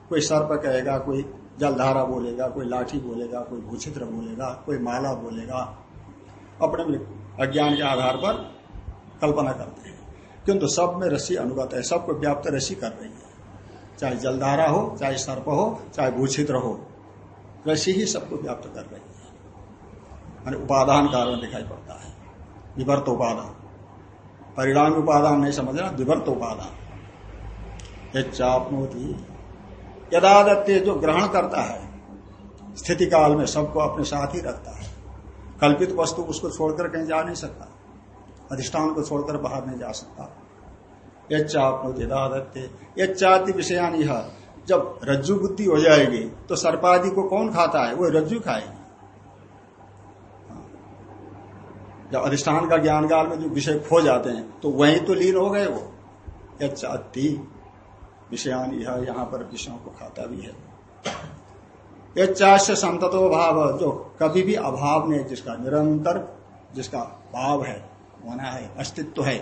कोई सर्प कहेगा, कोई जलधारा बोलेगा, कोई लाठी बोलेगा, कोई भूचित्र बोलेगा, कोई माला बोलेगा, अपने अज्ञान के आधार पर कल्पना करते हैं। किंतु सब में रस्सी अनुगत है सबको व्याप्त रस्सी कर रही है। चाहे जलधारा हो, चाहे सर्प हो, चाहे भूचित्र हो, रस्सी ही सबको व्याप्त कर रही है। मानी उपादान कारण दिखाई पड़ता है। विवर्त उपादान। परिणाम उपादान नहीं समझना, विवर्त उपादान। चापनोती यदादत्य जो ग्रहण करता है, स्थिति काल में सबको अपने साथ ही रखता है। कल्पित वस्तु उसको छोड़कर कहीं जा नहीं सकता, अधिष्ठान को छोड़कर बाहर नहीं जा सकता। यदादत्य यच्चादि विषयान यह जब रज्जु बुद्धि हो जाएगी तो सर्पादि को कौन खाता है? वो रज्जु खाएगी। जब अधिष्ठान का ज्ञान काल में जो विषय खो जाते हैं तो वहीं तो लीन हो गए वो। यच्चाति विषयान यह यहाँ पर विषयों को खाता भी है। यच्चाश्य संततो भाव, जो कभी भी अभाव नहीं जिसका निरंतर जिसका भाव है होना है, अस्तित्व है,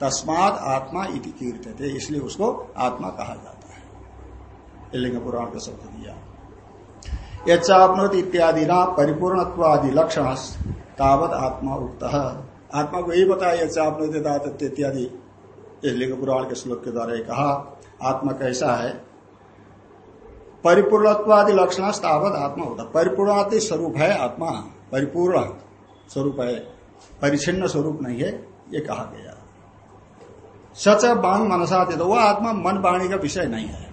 तस्मात आत्मा इति कीर्त थे इसलिए उसको आत्मा कहा जाता है। लिंग पुराण का शब्द दिया। यच्चापनोत इत्यादि ना परिपूर्णत्वादि लक्षण तावत आत्मा उक्त। आत्मा को यही बताया, यच्चापनोत इत्यादि। लिंग पुराण के श्लोक के द्वारा कहा आत्मा कैसा है? परिपूर्णत्वादि लक्षण तावत आत्मा होता। परिपूर्णादि स्वरूप है आत्मा। परिपूर्ण स्वरूप है। परिचिन्न स्वरूप नहीं है, ये कहा गया। सच बांग मनसा तो वह आत्मा मन वाणी का विषय नहीं है।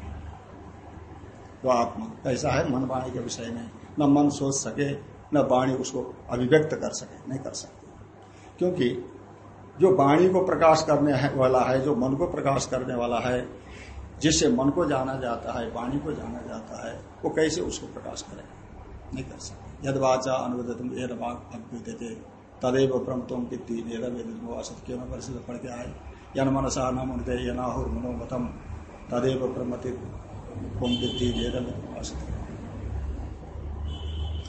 वह आत्मा कैसा है, मन वाणी का विषय नहीं। न मन सोच सके, न वाणी उसको अभिव्यक्त कर सके, नहीं कर सकते। क्योंकि जो वाणी को प्रकाश करने वाला है, जो मन को प्रकाश करने वाला है जिससे मन को जाना जाता है, वाणी को जाना जाता है, वो कैसे उसको प्रकाश करेगा नहीं कर सकते। यद वाचा अनुवदतम ये देते तदेव ब्रह्म तुम कितनी वेदम क्यों परिषद पढ़ के आए? यन मनसा न मुनते, यनाहुर मनोमतम, तदेव ब्रह्मति तुम कितनी वेदम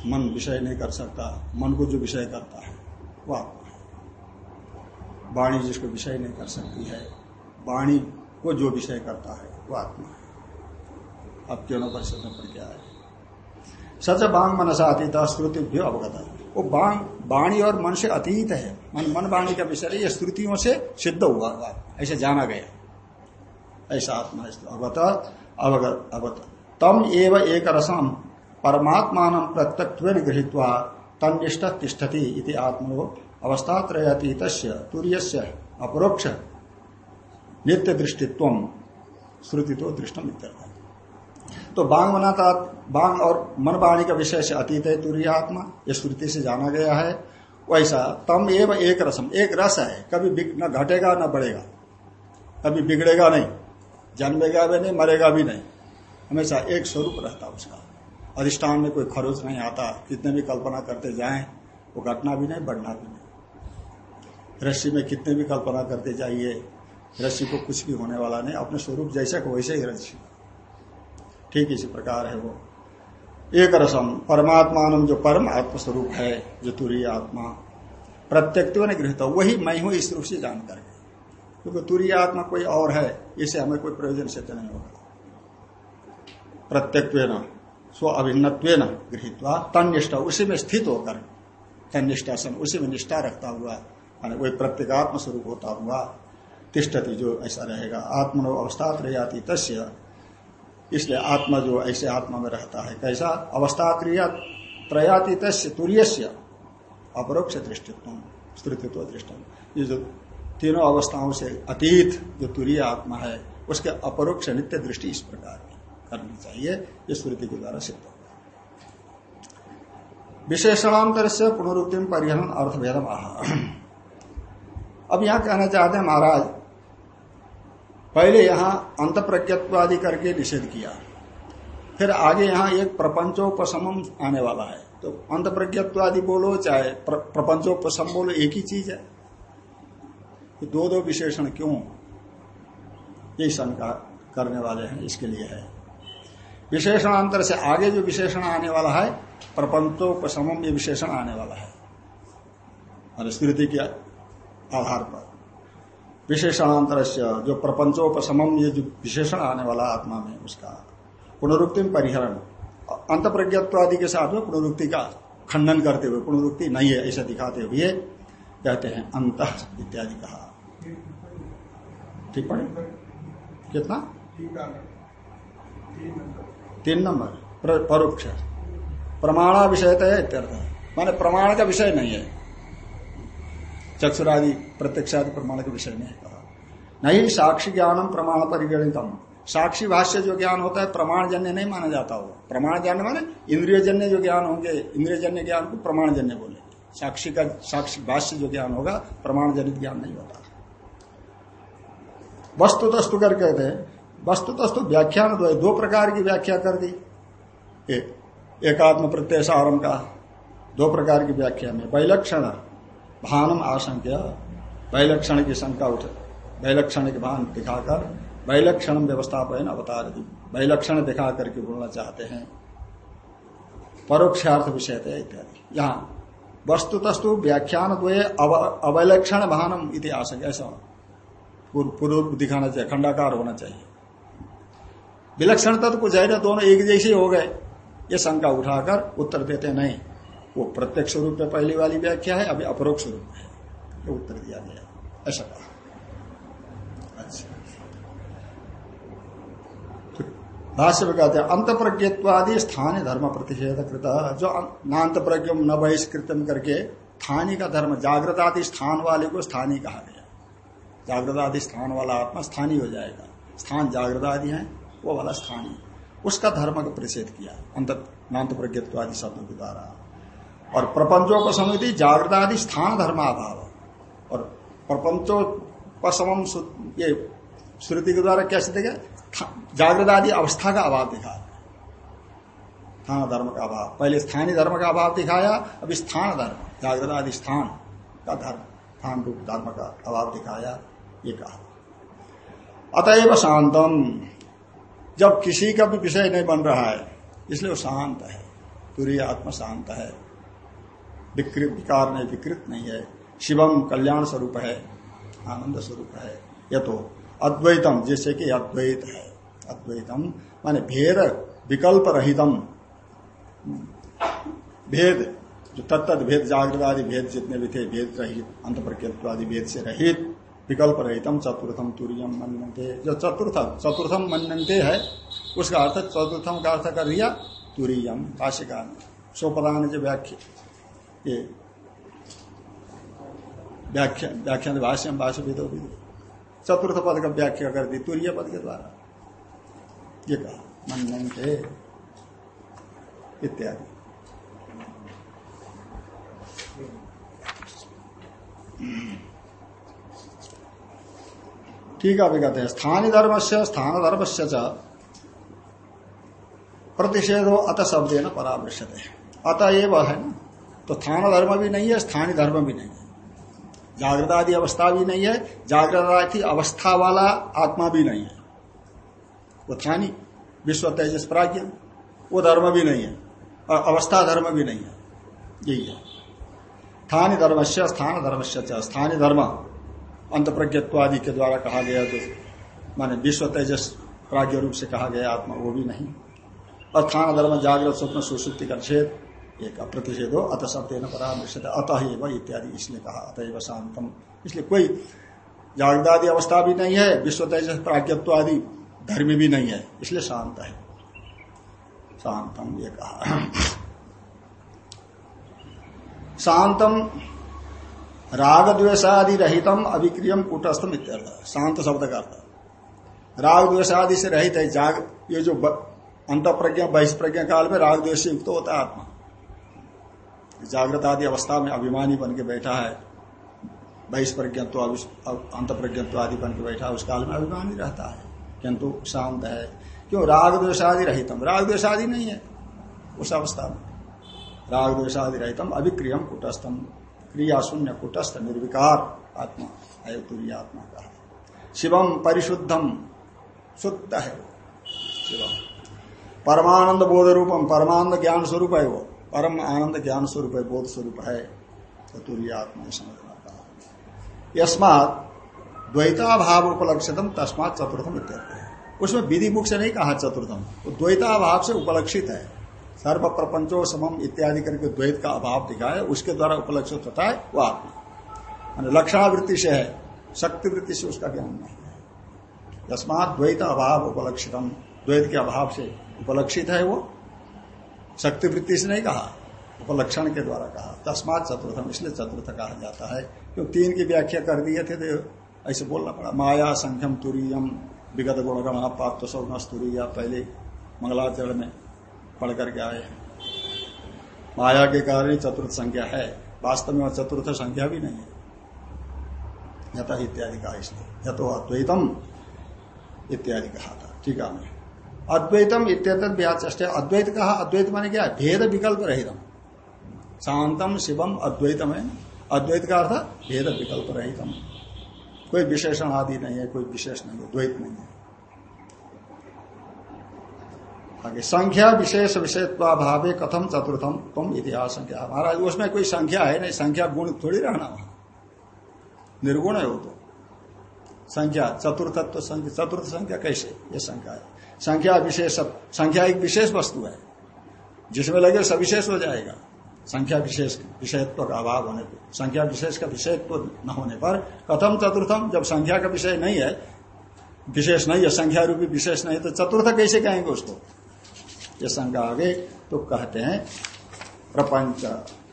मन विषय नहीं कर सकता, मन को जो विषय करता है वह आत्मा है। वाणी जिसको विषय नहीं कर सकती है, वाणी को जो विषय करता है वो आत्मा। है अब क्यों परिषद में पढ़ के आए सच बांग मनसा अतीत श्रुति भी अवगत वो बांग, वाणी और मन से अतीत है। मन मन वाणी का विषय ये श्रुतियों से सिद्ध हुआ ऐसे जाना गया। ऐसा आत्मा अवगत अवगत अवगत। तम एव एक रसम, परमात्मान प्रत्यक्व गृहित तनिष्ठ तिष्ठति इति आत्मो अवस्थात्रयतीत तुर्य अपरोक्ष नित्य दृष्टित्व श्रुति तो दृष्टम इत्यर्थ तो बांग बनाता बांग और मन वाणी का विषय से अतीत है, तुरी आत्मा ये श्रुति से जाना गया है। वैसा, तम एवं एक रसम, एक रस है, कभी न घटेगा, न बढ़ेगा। कभी बिगड़ेगा नहीं, जन्मेगा भी नहीं, मरेगा भी नहीं। हमेशा एक स्वरूप रहता उसका। अधिष्ठान में कोई खरोच नहीं आता, कितने भी कल्पना करते जाए, वो घटना भी नहीं, बढ़ना भी नहीं। रस्सी में कितने भी कल्पना करते जाइए रस्सी को कुछ भी होने वाला नहीं, अपने स्वरूप जैसे को वैसे ही रस्सी। ठीक इसी प्रकार है वो। एक रसम परमात्मान जो परम आत्म स्वरूप है, जो तुरी आत्मा प्रत्यक्त ने गृहित वही मैं हूँ इस रूप से जान करके क्योंकि तुरी आत्मा कोई और है, इसे हमें कोई प्रयोजन सिद्ध नहीं होगा। प्रत्यक्व स्व अभिन्नत्व गृहित तनिष्ठा उसी में स्थित होकर तनिष्ठा सम उसी में निष्ठा रखता हुआ वही प्रत्येगात्म स्वरूप होता हुआ तिष्ठती जो ऐसा रहेगा। आत्मनो अवस्था त्रयाति तस्य। इसलिए आत्मा जो ऐसे आत्मा में रहता है, कैसा? अवस्था त्रयाति तस्य तुर्य अपरोक्ष दृष्टित्व स्तृतित्व दृष्टि। ये जो तीनों अवस्थाओं से अतीत जो तुरीय आत्मा है, उसके अपरोक्ष नित्य दृष्टि इस प्रकार की करनी चाहिए। ये स्मृति के द्वारा सिद्ध होगा विशेषणांतर से पुनरुक्ति परिहरण अर्थभेदम आह। अब यहाँ कहना चाहते हैं महाराज पहले यहाँ अंत प्रज्ञत्वादि करके निषेध किया। फिर आगे यहाँ एक प्रपंचोपम आने वाला है। तो अंत प्रज्ञत्वादि बोलो चाहे प्र, बोलो एक ही चीज़ है। तो दो दो विशेषण क्यों यही शंका करने वाले हैं इसके लिए है। विशेषणांतर से आगे जो विशेषण आने वाला है प्रपंचोपम ये विशेषण आने वाला है। और स्मृति के आधार पर। विशेषणांतर जो प्रपंचोपम ये जो विशेषण आने वाला आत्मा में उसका पुनरुक्ति में परिहरण अंत प्रज्ञत्वादि के साथ में पुनरुक्ति का खंडन करते हुए, पुनरुक्ति नहीं है, ऐसा दिखाते हुए कहते हैं अंत इत्यादि कहा। पढ़े? कितना? तीन नंबर। परोक्ष। प्रमाणा विषय तो है माने प्रमाण का विषय नहीं है। चक्षुरादि प्रत्यक्षादि प्रमाण के विषय नहीं कहा। नहीं, साक्षी ज्ञानम प्रमाण परिगणितम। साक्षी भाष्य जो ज्ञान होता है, प्रमाण जन्य नहीं माना जाता हो प्रमाण जन्य माने इंद्रिय जन्य जो ज्ञान होंगे, इंद्रिय जन्य ज्ञान को प्रमाण जन्य बोले। साक्षी का, साक्षी भाष्य जो ज्ञान होगा, प्रमाण जनित ज्ञान नहीं होता। वस्तु तस्तु कर कहते हैं। वस्तु तस्तु व्याख्यान दो दो प्रकार की व्याख्या कर दी। एकात्म प्रत्यय सारम का, दो प्रकार की व्याख्या में। वैलक्षण भानम आशंक्य, वैलक्षण की शंका उठ, वैलक्षण के भान दिखाकर वैलक्षण व्यवस्थापन अवतार दी वैलक्षण दिखा करके बोलना चाहते हैं। परोक्षार्थ विषय थे इत्यादि। यहाँ वस्तु तस्तु व्याख्यान द्वे अवैलक्षण भानम इति आशंक ऐसा पूर्व दिखाना चाहिए, खंडाकार होना चाहिए। विलक्षणता तो कुछ है ना, दोनों एक जैसे हो गए, ये शंका उठाकर उत्तर देते नहीं। वो प्रत्यक्ष रूप में पहली वाली व्याख्या है, अभी अपरोक्ष रूप है। ये उत्तर दिया गया। ऐसा कहा। भाष्य में कहते हैं अंत प्रज्ञत्वादि स्थानीय धर्म प्रतिषेध कृत जो नान्त प्रज्ञ न बहिष्कृतम करके स्थानीय का धर्म जागृत आदि स्थान वाले को स्थानीय कहा गया। जागृत आदि स्थान वाला आत्मा स्थानीय हो जाएगा। स्थान जागृत आदि है, वो वाला स्थानीय उसका धर्म का प्रतिषेध किया, अंत नान्त प्रज्ञत्वादि शब्दों के द्वारा। और प्रपंचों को समिति जागृत आदि स्थान धर्माभाव और प्रपंचों पर ये श्रुति के द्वारा कैसे देगा जागृत आदि अवस्था का अभाव दिखा स्थान धर्म का अभाव। पहले स्थानीय धर्म का अभाव दिखाया अभी स्थान धर्म जागृत आदि स्थान का धर्म, स्थान रूप धर्म का अभाव दिखाया, ये कहा। अतएव शांतम। जब किसी का भी विषय नहीं बन रहा है, इसलिए वो शांत है तुरी आत्मा शांत है। विकृत विकार नहीं विकृत नहीं है। शिवम कल्याण स्वरूप है, आनंद स्वरूप है। यह तो अद्वैतम, जैसे कि अद्वैत है। अद्वैतम माने भेद विकल्प रहितम। भेद, जो तत्त भेद जागृत आदि भेद जितने भी थे, भेद रहित अंत प्रकृत आदि भेद से रहित, विकल्प रहितम, चतुर्थम तुरियम मनते जो चतुर्थम चतुर्थम मनते है, उसका अर्थ चतुर्थम का अर्थ कर दिया, तुरियम, भाष्यकार सोपदान जो व्याख्या। ये व्याख्या, व्याख्यान भाष्य भाष्य विदो चतुर्थ पद का व्याख्या कर दी तुरीय पद के द्वारा। ये कहा मन थे, इत्यादि। ठीक है, अभी कहते हैं स्थानीय धर्म से स्थान धर्म से प्रतिषेध अत शब्द ना परामर्शत है अतः ये वह है ना? तो स्थान धर्म भी नहीं है, स्थानीय धर्म भी नहीं है। जागृत आदि अवस्था भी नहीं है जागृत अवस्था वाला आत्मा भी नहीं है। वो थानी, विश्व तेजस प्राज्ञ, वो धर्म भी नहीं है, और अवस्था धर्म भी नहीं है। यही है। स्थानीय धर्म से स्थान धर्म से स्थानीय धर्म अंत प्रज्ञत्वादि के द्वारा कहा गया जो माने विश्व तेजस प्राज्ञ रूप से कहा गया आत्मा, वो भी नहीं। और स्थान धर्म, जागृत, स्वप्न, सुसुप्ति का छेद एक प्रतिषेधो अत शब्द न परामर्शित अतः इत्यादि इसलिए कहा, अतएव शांतम। इसलिए कोई जागृदादि अवस्था भी नहीं है विश्व तेज प्राज्ञत्व आदि धर्म भी नहीं है, इसलिए शांत है। शांतम, ये कहा। शांतम राग द्वेषादि रहितम अभिक्रियम, कुटस्थम इत्यर्थ। शांत शब्द का अर्थ। राग द्वेषादि से रहित है, जाग, ये जो अंत प्रज्ञा बहिष्प्रज्ञा काल में राग द्वेष युक्त होता है आत्मा। जागृत आदि अवस्था में अभिमानी बन के बैठा है, बहिष्प्रज्ञत्व अंत प्रज्ञत्व आदि बन के बैठा है, उस काल में अभिमानी रहता है, किंतु शांत है। क्यों? राग द्वेषादि रहितम। राग द्वेषादि नहीं है उस अवस्था में। राग द्वेषादि रहितम, अभिक्रियम कुटस्थम। क्रिया शून्य कुटस्थ, निर्विकार आत्मा, अयुतुरी आत्मा का शिवम परिशुद्धम, शुद्ध है वो, शिवम। परमानंद बोध रूपम परमानंद ज्ञान स्वरूप है वो। परम आनंद ज्ञान स्वरूप है, बोध स्वरूप है चतुर्य आत्मा समझना कहा यस्मात द्वैताभाव उपलक्षितम तस्मात चतुर्थम इत्यादि उसमें विधि मुख से नहीं कहा चतुर्थम, वो द्वैताभाव से उपलक्षित है। सर्व प्रपंचो समम इत्यादि करके द्वैत का अभाव दिखाया, उसके द्वारा उपलक्षित होता है वो आत्मा। लक्षणावृत्ति से है शक्ति वृत्ति से उसका ज्ञान नहीं है। यस्मात द्वैत अभाव उपलक्षितम द्वैत के अभाव से उपलक्षित है वो शक्ति वृत्ति से नहीं कहा, उपलक्षण के द्वारा कहा। तस्मात चतुर्थम, इसलिए चतुर्थ कहा जाता है। क्यों? तीन की व्याख्या कर दिए थे तो ऐसे बोलना पड़ा। माया संख्यम तुरीयम, विगत गुणगण पाप तुरीया पहले मंगलाचरण में पढ़ करके आए माया के कारण चतुर्थ संख्या है। वास्तव में चतुर्थ संख्या भी नहीं है। यथा इत्यादि कहा इसलिए यथो अद्वैतम, इत्यादि कहा था। ठीक है अद्वैतम इत्यत व्याचे अद्वैत कहा अद्वैत माने क्या? भेद विकल्प रहितम शांतम शिवम, अद्वैतम है। अद्वैत का अर्थ भेद विकल्प रहितम कोई विशेषण आदि नहीं है, कोई विशेष नहीं है, द्वैत नहीं है। आगे, संख्या विशेष विषयत्वाभावे कथम चतुर्थम तुम इतिहास संख्या महाराज, उसमें कोई संख्या है नहीं? संख्या गुण थोड़ी रहना वहाँ। निर्गुण है वो तो। संख्या चतुर्थत्व संख्या चतुर्थ संख्या कैसे? ये संख्या है। संख्या विशेष संख्या एक विशेष वस्तु है। जिसमें लगे सविशेष हो जाएगा। संख्या विशेष, विषयत्व का अभाव होने पर संख्या विशेष का विषयत्व न होने पर, कथम चतुर्थम, जब संख्या का विषय नहीं है, विशेष नहीं है संख्या रूपी विशेष नहीं तो चतुर्थ कैसे कहेंगे उसको? ये संख्या आगे तो कहते हैं, प्रपंच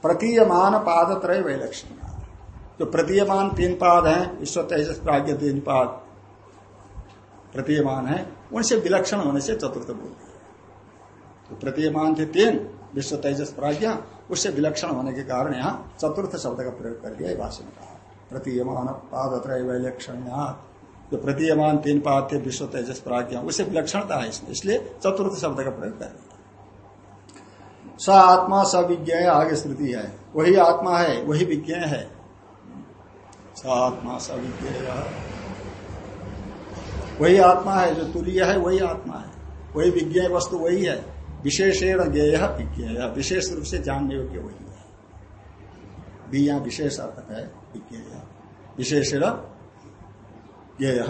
प्रतीयमान पाद त्रय वैलक्षण। जो प्रतीयमान तीन पाद हैं, ईश्वर, तेजस, प्राग्ञ तीन पाद प्रतीयमान है, उनसे विलक्षण होने से चतुर्थ बोल तो प्रतीयमान थे तीन विश्व तेजस प्राज्ञा उससे विलक्षण होने के कारण यहाँ चतुर्थ शब्द का प्रयोग कर दिया भाषण में कहा। प्रतीयमान पाद वैलक्षण जो प्रतीयमान तीन पाद थे विश्व तेजस प्राज्ञा उससे विलक्षणता है इसमें, इसलिए चतुर्थ शब्द का प्रयोग कर दिया। स आत्मा स विज्ञ आगे स्मृति है। वही आत्मा है, वही विज्ञ है। स आत्मा स विज्ञ वही आत्मा है जो तुरीय है, वही आत्मा है। वही विज्ञ वस्तु वही है। विशेषेण ज्ञेय विज्ञेय। विशेष रूप से जानने योग्य वही है। यहाँ विशेष अर्थ है, विज्ञेय। विशेषेण ज्ञेय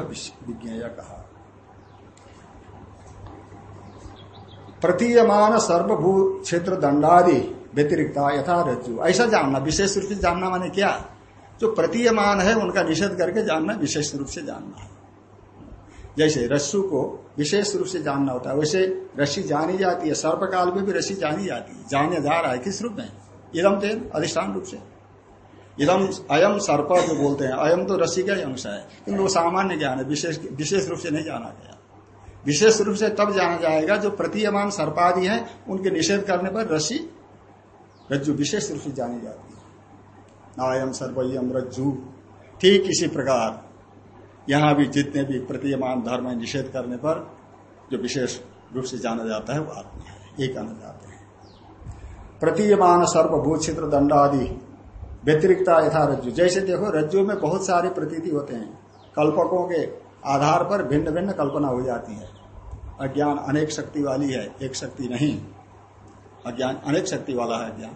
विज्ञेय कहा। प्रतीयमान सर्वभू क्षेत्र दंडादि व्यतिरिक्ता यथा रज्जु। ऐसा जानना, विशेष रूप से जानना माने क्या? जो प्रतीयमान है, उनका निषेध करके जानना, विशेष रूप से जानना। है जैसे रस्सू को विशेष रूप से जानना होता है। वैसे रस्सी जानी जाती है सर्प काल में भी रस्सी जानी जाती है। जाने जा रहा है, किस रूप में? इदम तेन अधिष्ठान रूप से। इदम अयम सर्प जो बोलते हैं अयम तो रस्सी का ही अंश है, किंतु वो सामान्य ज्ञान है, विशेष विशेष रूप से नहीं जाना गया। विशेष रूप से तब जाना जाएगा जो प्रतीयमान सर्पादि है, उनके निषेध करने पर रस्सी, रज्जु विशेष रूप से जानी जाती है। नायम सर्वयम रज्जु ठीक इसी प्रकार, यहाँ भी जितने भी प्रतीयमान धर्म निषेध करने पर, जो विशेष रूप से जाना जाता है, वो आत्मा है, एक कहना जाते हैं। प्रतीयमान सर्वभूत क्षेत्र दंड आदि व्यतिरिक्ता यथा रज्जु। जैसे देखो रज्जु में बहुत सारे प्रतीति होते हैं। कल्पकों के आधार पर भिन्न भिन्न कल्पना हो जाती है। अज्ञान अनेक शक्ति वाली है, एक शक्ति नहीं। अज्ञान अनेक शक्ति वाला है ज्ञान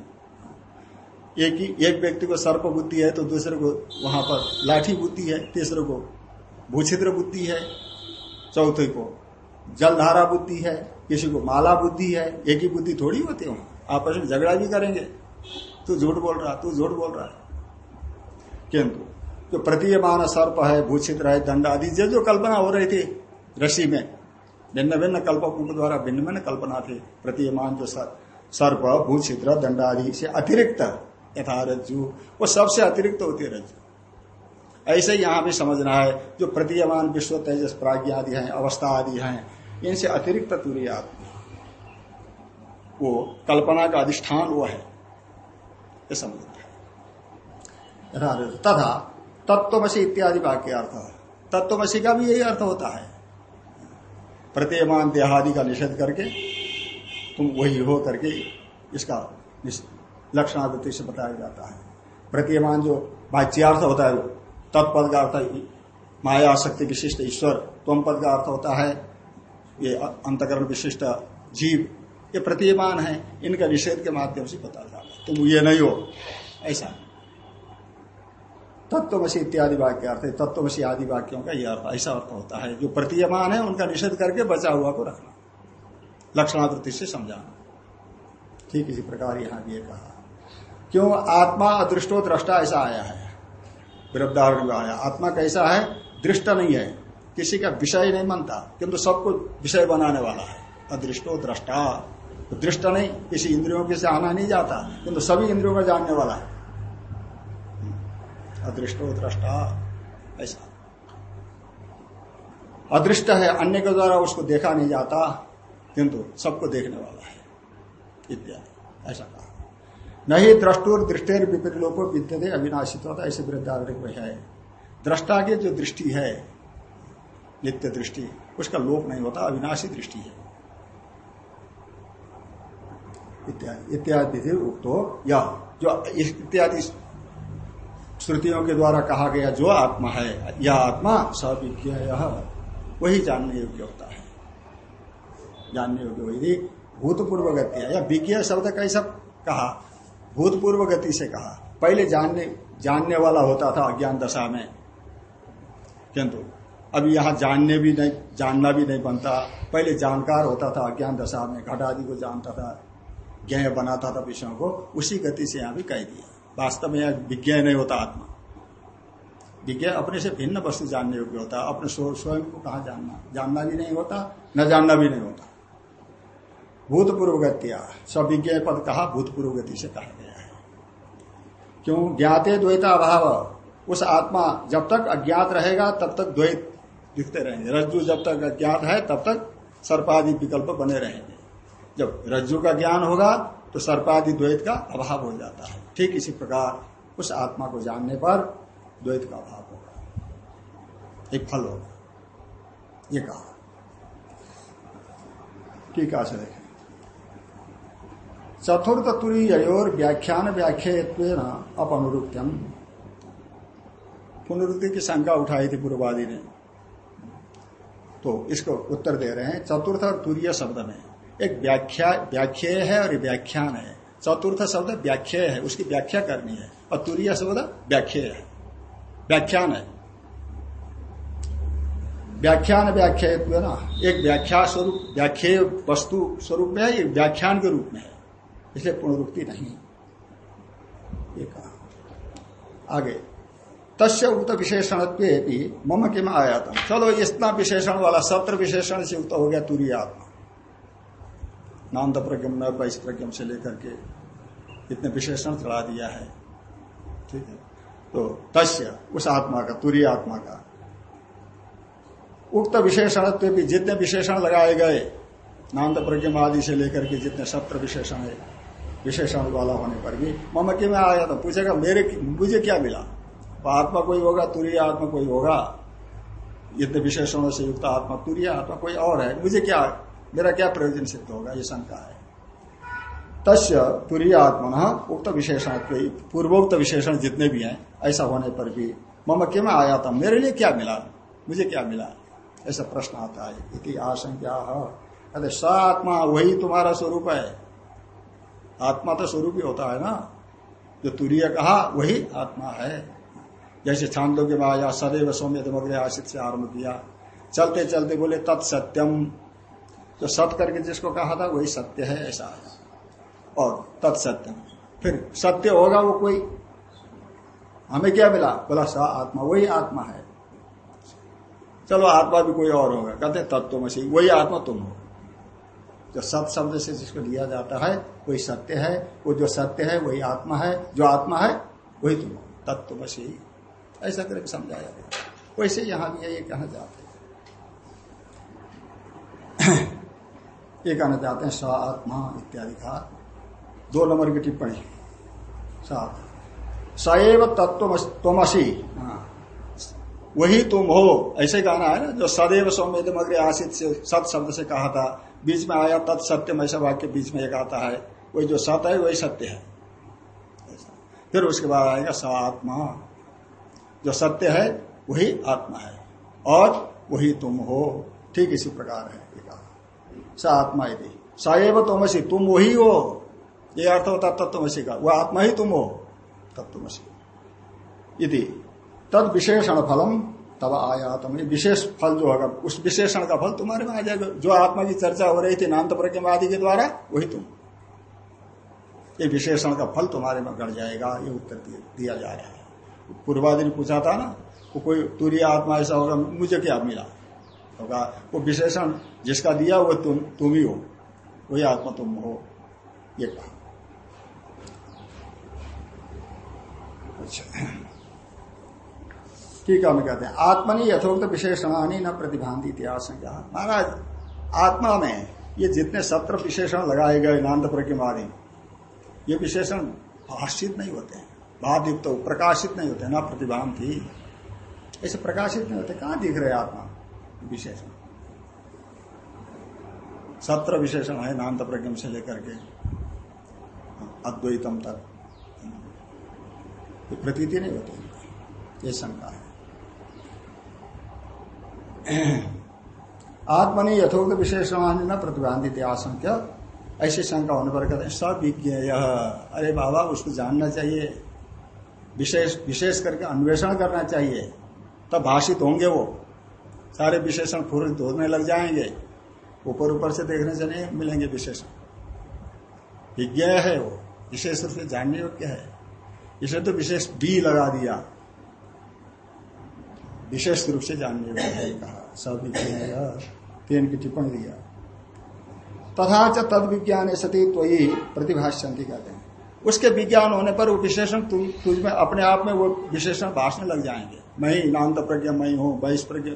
एक ही, एक व्यक्ति को सर्प बुद्धि है तो दूसरे को वहाँ पर लाठी बुद्धि है, तीसरे को भूछिद्र बुद्धि है, चौथे को जलधारा बुद्धि है, किसी को माला बुद्धि है, एक ही बुद्धि थोड़ी होती है आपस में झगड़ा भी करेंगे। तू झूठ बोल रहा, तू झूठ बोल रहा है। किंतु जो प्रतीयमान सर्प है भूषित्र है दंड आदि जो जो कल्पना हो रही थी ऋषि में, भिन्न भिन्न कल्पकों के द्वारा भिन्न भिन्न कल्पना थी, प्रतीयमान जो सर्प भूषित्र दंड आदि से अतिरिक्त। यथा रज्जु वो सबसे अतिरिक्त होती है रज्जु। ऐसे यहाँ भी समझना है, जो प्रतीयमान विश्व तेजस प्राज्ञ आदि है, अवस्था आदि है, इनसे अतिरिक्त तुरी आत्मा। वो कल्पना का अधिष्ठान वो है। ये समझना है। तथा तत्वमसी इत्यादि वाक्य अर्थ। तत्वमसी का भी यही अर्थ होता है। प्रत्ययमान देहादि का निषेध करके तुम वही हो करके इसका लक्षणावृत्ति से बताया जाता है। प्रत्ययमान जो वाच्यार्थ होता है, तत्पद का अर्थ माया शक्ति विशिष्ट ईश्वर तुम पद का अर्थ होता है, ये अंतकरण विशिष्ट जीव, ये प्रतीयमान है, इनका निषेध के माध्यम से पता जाता है। तुम ये नहीं हो। ऐसा। तत्वमसी इत्यादि वाक्य अर्थ है, तत्वमसी आदि वाक्यों का यह अर्थ, ऐसा अर्थ होता है। जो प्रतीयमान है, उनका निषेध करके बचा हुआ को रखना। लक्षणावृत्ति से समझाना। ठीक इसी प्रकार यहाँ भी कहा। क्यों? आत्मा अदृष्टो दृष्टा ऐसा आया है। विरुद्धारण आया। आत्मा कैसा है? दृष्ट नहीं है। किसी का विषय नहीं मानता। किंतु सबको विषय बनाने वाला है। अदृष्टो दृष्टा दृष्ट नहीं, किसी इंद्रियों के से आना नहीं जाता। किंतु सभी इंद्रियों का जानने वाला है। अदृष्टो दृष्टा ऐसा। अदृष्ट है, अन्य के द्वारा उसको देखा नहीं जाता। किंतु सबको देखने वाला है। इत्यादि। ऐसा कहा। नहीं द्रष्टुर दृष्टेर विपरीत लोगों विद्यते अविनाशित होता ऐसे वृद्धारण है दृष्टा की जो दृष्टि है नित्य दृष्टि उसका लोप नहीं होता अविनाशी दृष्टि है इत्यादि इत्यादि उक्त या जो इत्यादि श्रुतियों के द्वारा कहा गया जो आत्मा है यह आत्मा सविज्ञ वही जानने योग्य होता है जानने योग्य वही भूतपूर्व गति है या विज्ञ शब्द कैसा कहा भूतपूर्व गति से कहा। पहले जानने जानने वाला होता था अज्ञान दशा में। किंतु अभी यहाँ जानने भी नहीं, जानना भी नहीं बनता। पहले जानकार होता था अज्ञान दशा में घट आदि को जानता था ज्ञ बनाता था विषयों को, उसी गति से यहाँ भी कह दिया। वास्तव में यहाँ विज्ञ नहीं होता आत्मा। विज्ञ अपने से भिन्न वस्तु जानने योग्य होता है अपने स्वयं को कहा जानना? जानना भी नहीं होता, न जानना भी नहीं होता। भूतपूर्व गतिया सविज्ञ पद कहा भूतपूर्व गति से कहा गया। क्यों? ज्ञाते द्वैता अभाव। उस आत्मा जब तक अज्ञात रहेगा, तब तक द्वैत दिखते रहेंगे। रज्जु जब तक अज्ञात है, तब तक सर्पादि विकल्प बने रहेंगे। जब रज्जु का ज्ञान होगा तो सर्पादि द्वैत का अभाव हो जाता है। ठीक इसी प्रकार उस आत्मा को जानने पर द्वैत का अभाव होगा। एक फल होगा। ये कहा। ठीक है देखें चतुर्थ तुरीयोर व्याख्यान व्याख्या अपनुरुक्त्यम। पुनरुक्ति की शंका उठाई थी पूर्वादि ने। तो इसको उत्तर दे रहे हैं चतुर्थ और तुरीय शब्द में। एक व्याख्या व्याख्या है और व्याख्यान है। चतुर्थ शब्द व्याख्या है, उसकी व्याख्या करनी है। और तुरीय शब्द व्याख्या है। व्याख्यान है। व्याख्यान व्याख्या ना एक व्याख्या स्वरूप व्याख्या वस्तु स्वरूप में है एक व्याख्यान के रूप में है। इसलिए पुनरुक्ति नहीं। ये कहा। आगे। तस्य उक्त विशेषण मम किम आया था चलो, इतना विशेषण वाला सत्र विशेषण से युक्त हो गया तुरी आत्मा। नान्द प्रज्ञम न वैश प्रज्ञम से लेकर के इतने विशेषण चढ़ा दिया है। ठीक है? तो तस्य, उस आत्मा का, तुरी आत्मा का। उक्त विशेषण जितने विशेषण लगाए गए, नान्द प्रज्ञम आदि से लेकर के जितने सत्र विशेषण है विशेषण वाला होने पर भी। मम के में आया तो पूछेगा, मेरे मुझे क्या मिला? तो आत्मा कोई होगा, तुरीय आत्मा कोई होगा। इतने विशेषणों से युक्त आत्मा तुरीय आत्मा कोई और है, मुझे क्या, मेरा क्या प्रयोजन सिद्ध होगा? ये शंका है। तस् तुरीय आत्मा न उक्त विशेषण, पूर्वोक्त विशेषण जितने भी हैं, ऐसा होने पर भी मम के में आया था, मेरे लिए क्या मिला? मुझे क्या मिला? ऐसा प्रश्न आता है। इति आशंका अरे स आत्मा वही तुम्हारा स्वरूप है। आत्मा तो स्वरूप ही होता है ना। जो तुरीय कहा, वही आत्मा है। जैसे छांदो के माया, सदैव सौम्य दमग्र आशित से आरंभ किया। चलते चलते बोले तत्सत्यम जो सत करके जिसको कहा था, वही सत्य है, ऐसा है। और तत्सत्यम फिर सत्य होगा वो कोई? हमें क्या मिला? बोला, सा आत्मा, वही आत्मा है। चलो, आत्मा भी कोई और होगा। कहते तत्व मसीह वही आत्मा तुम हो। जो सत शब्द से जिसको लिया जाता है, वही सत्य है, वो जो सत्य है, वही आत्मा है, जो आत्मा है, वही तुम तत्व बस यही। ऐसा करके समझाया गया। वैसे यहाँ भी है, ये कहना चाहते हैं? [CLEARS THROAT] ये कहना चाहते हैं? स, आत्मा, इत्यादि का। दो नंबर की टिप्पणी। सात सएव तत्व तुमसी हाँ। वही तुम हो। ऐसे कहना है ना, जो सदैव सौम्य मग्र आशित से, सत शब्द से कहा था। बीच में आया तत् तत्सत्यम ऐसा वाक्य बीच में एक आता है। वही जो सत्य है, वही सत्य है। फिर उसके बाद आएगा स आत्मा जो सत्य है, वही आत्मा है। और वही तुम हो। ठीक इसी प्रकार है स आत्मा यदि सएव तुमसी तुम वही हो। ये अर्थ होता तत्वसी का। वह आत्मा ही तुम हो तत्वसी यदि तद विशेषण फलम तब आयातम ये विशेष फल जो होगा, उस विशेषण का फल तुम्हारे में आ जाएगा। जो आत्मा की चर्चा हो रही थी नान्त प्रज्ञवादी के द्वारा, वही तुम। ये विशेषण का फल तुम्हारे में गढ़ जाएगा, ये उत्तर दिया जा रहा है। पूर्वादि ने पूछा था ना, वो कोई तुरी आत्मा ऐसा होगा, मुझे क्या मिला? होगा वो विशेषण जिसका दिया वो तुम तुम ही हो। वही आत्मा तुम हो। ये कहा। अच्छा। ठीक है हम कहते हैं, आत्मनि यथोक्त विशेषणानी न प्रतिभांति इतिहास महाराज, आत्मा में ये जितने सत्र विशेषण लगाए गए नान्द प्रज्ञवादी ये विशेषण भाषित नहीं होते हैं। भावयुक्त प्रकाशित नहीं होते, ना प्रतिभांति ऐसे प्रकाशित नहीं होते, कहाँ दिख रहे आत्मा विशेषण? सत्र विशेषण है नान्त प्रज्ञम से लेकर के अद्वैतम तक। प्रतीति नहीं होती, ये शंका है। [CLEARS THROAT] आत्मनि यथोक्त विशेषण न प्रतिभान्वित आशंक्य ऐसी शंका होने पर कहते हैं सब विज्ञ अरे बाबा, उसको जानना चाहिए। विशेष विशेष करके अन्वेषण करना चाहिए। तब भाषित होंगे वो। सारे विशेषण फूरित होने लग जाएँगे। ऊपर ऊपर से देखने से नहीं मिलेंगे विशेषण। विज्ञ है वो। विशेष रूप से जानने योग्य है। इसे तो विशेष बी लगा दिया। विशेष रूप से जानने योग्य कहा सब तीन की टिप्पणी दिया तथा च तद विज्ञान सती तो ही प्रतिभाषंति कहते हैं। उसके विज्ञान होने पर वो विशेषण तुझ में, अपने आप में वो विशेषण भाषण लग जाएँगे। मैं ही नान्त प्रज्ञा, मैं हूँ बहिष प्रज्ञा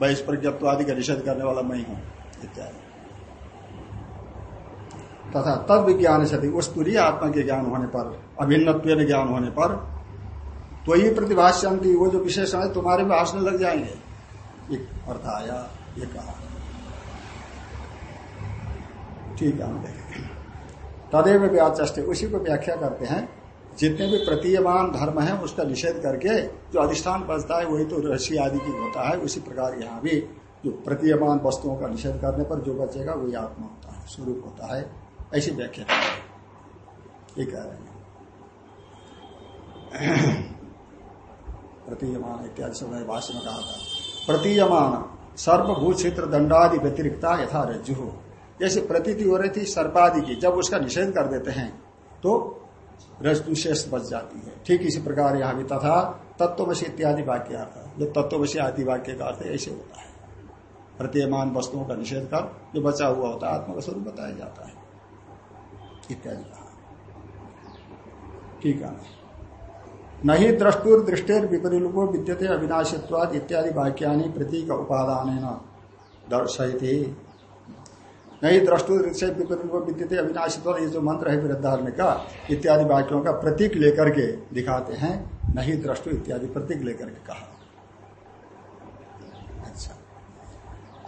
बहिष प्रज्ञत्व आदि का निषेध करने वाला मैं हूँ इत्यादि। तथा तद विज्ञान सती, उस तुरी आत्मा के ज्ञान होने पर अभिन्न ज्ञान होने पर तो ही प्रतिभाष्यंती वो जो विशेषण है, तुम्हारे में भाषण लग जाएँगे। अर्थ आया ये कहा। ठीक है, हम देखेंगे। तदेव व्याचे उसी को व्याख्या करते हैं। जितने भी प्रतीयमान धर्म है, उसका निषेध करके जो अधिष्ठान बचता है, वही तो ऋषि आदि की होता है। उसी प्रकार यहाँ भी जो प्रतीयमान वस्तुओं का निषेध करने पर जो बचेगा, वही आत्मा होता है, स्वरूप होता है। ऐसी व्याख्या। कह रहे हैं। प्रतीयमान इत्यादि समय भाष्य में कहा था। प्रतीयमान सर्वभूत क्षेत्र दंडादि व्यतिरिक्ता यथा रज्जु। जैसे प्रतीति हो रही थी, सर्पादि की, जब उसका निषेध कर देते हैं तो रज्जु शेष बच जाती है। ठीक इसी प्रकार यहाँ भी तथा तत्वशी इत्यादि वाक्य अर्थ जो तत्वशी आदि वाक्य का अर्थ ऐसे होता है। प्रतीयमान वस्तुओं का निषेध कर, जो बचा हुआ होता है, आत्मा का स्वरूप बताया जाता है। इत्यादि कहा। ठीक है। नहीं द्रष्टुर दृष्टेर विपरीलुको विद्यते अविनाशित्वाद इत्यादि वाक्यानि प्रतीक उपादान दर्शयते। नहीं द्रष्टु दृष्टि विपरीलुको विद्यते अविनाशित्वाद ये जो मंत्र है वृद्धारण्य का इत्यादि वाक्यों का प्रतीक लेकर के दिखाते हैं। नहीं द्रष्टु इत्यादि प्रतीक लेकर के कहा। अच्छा।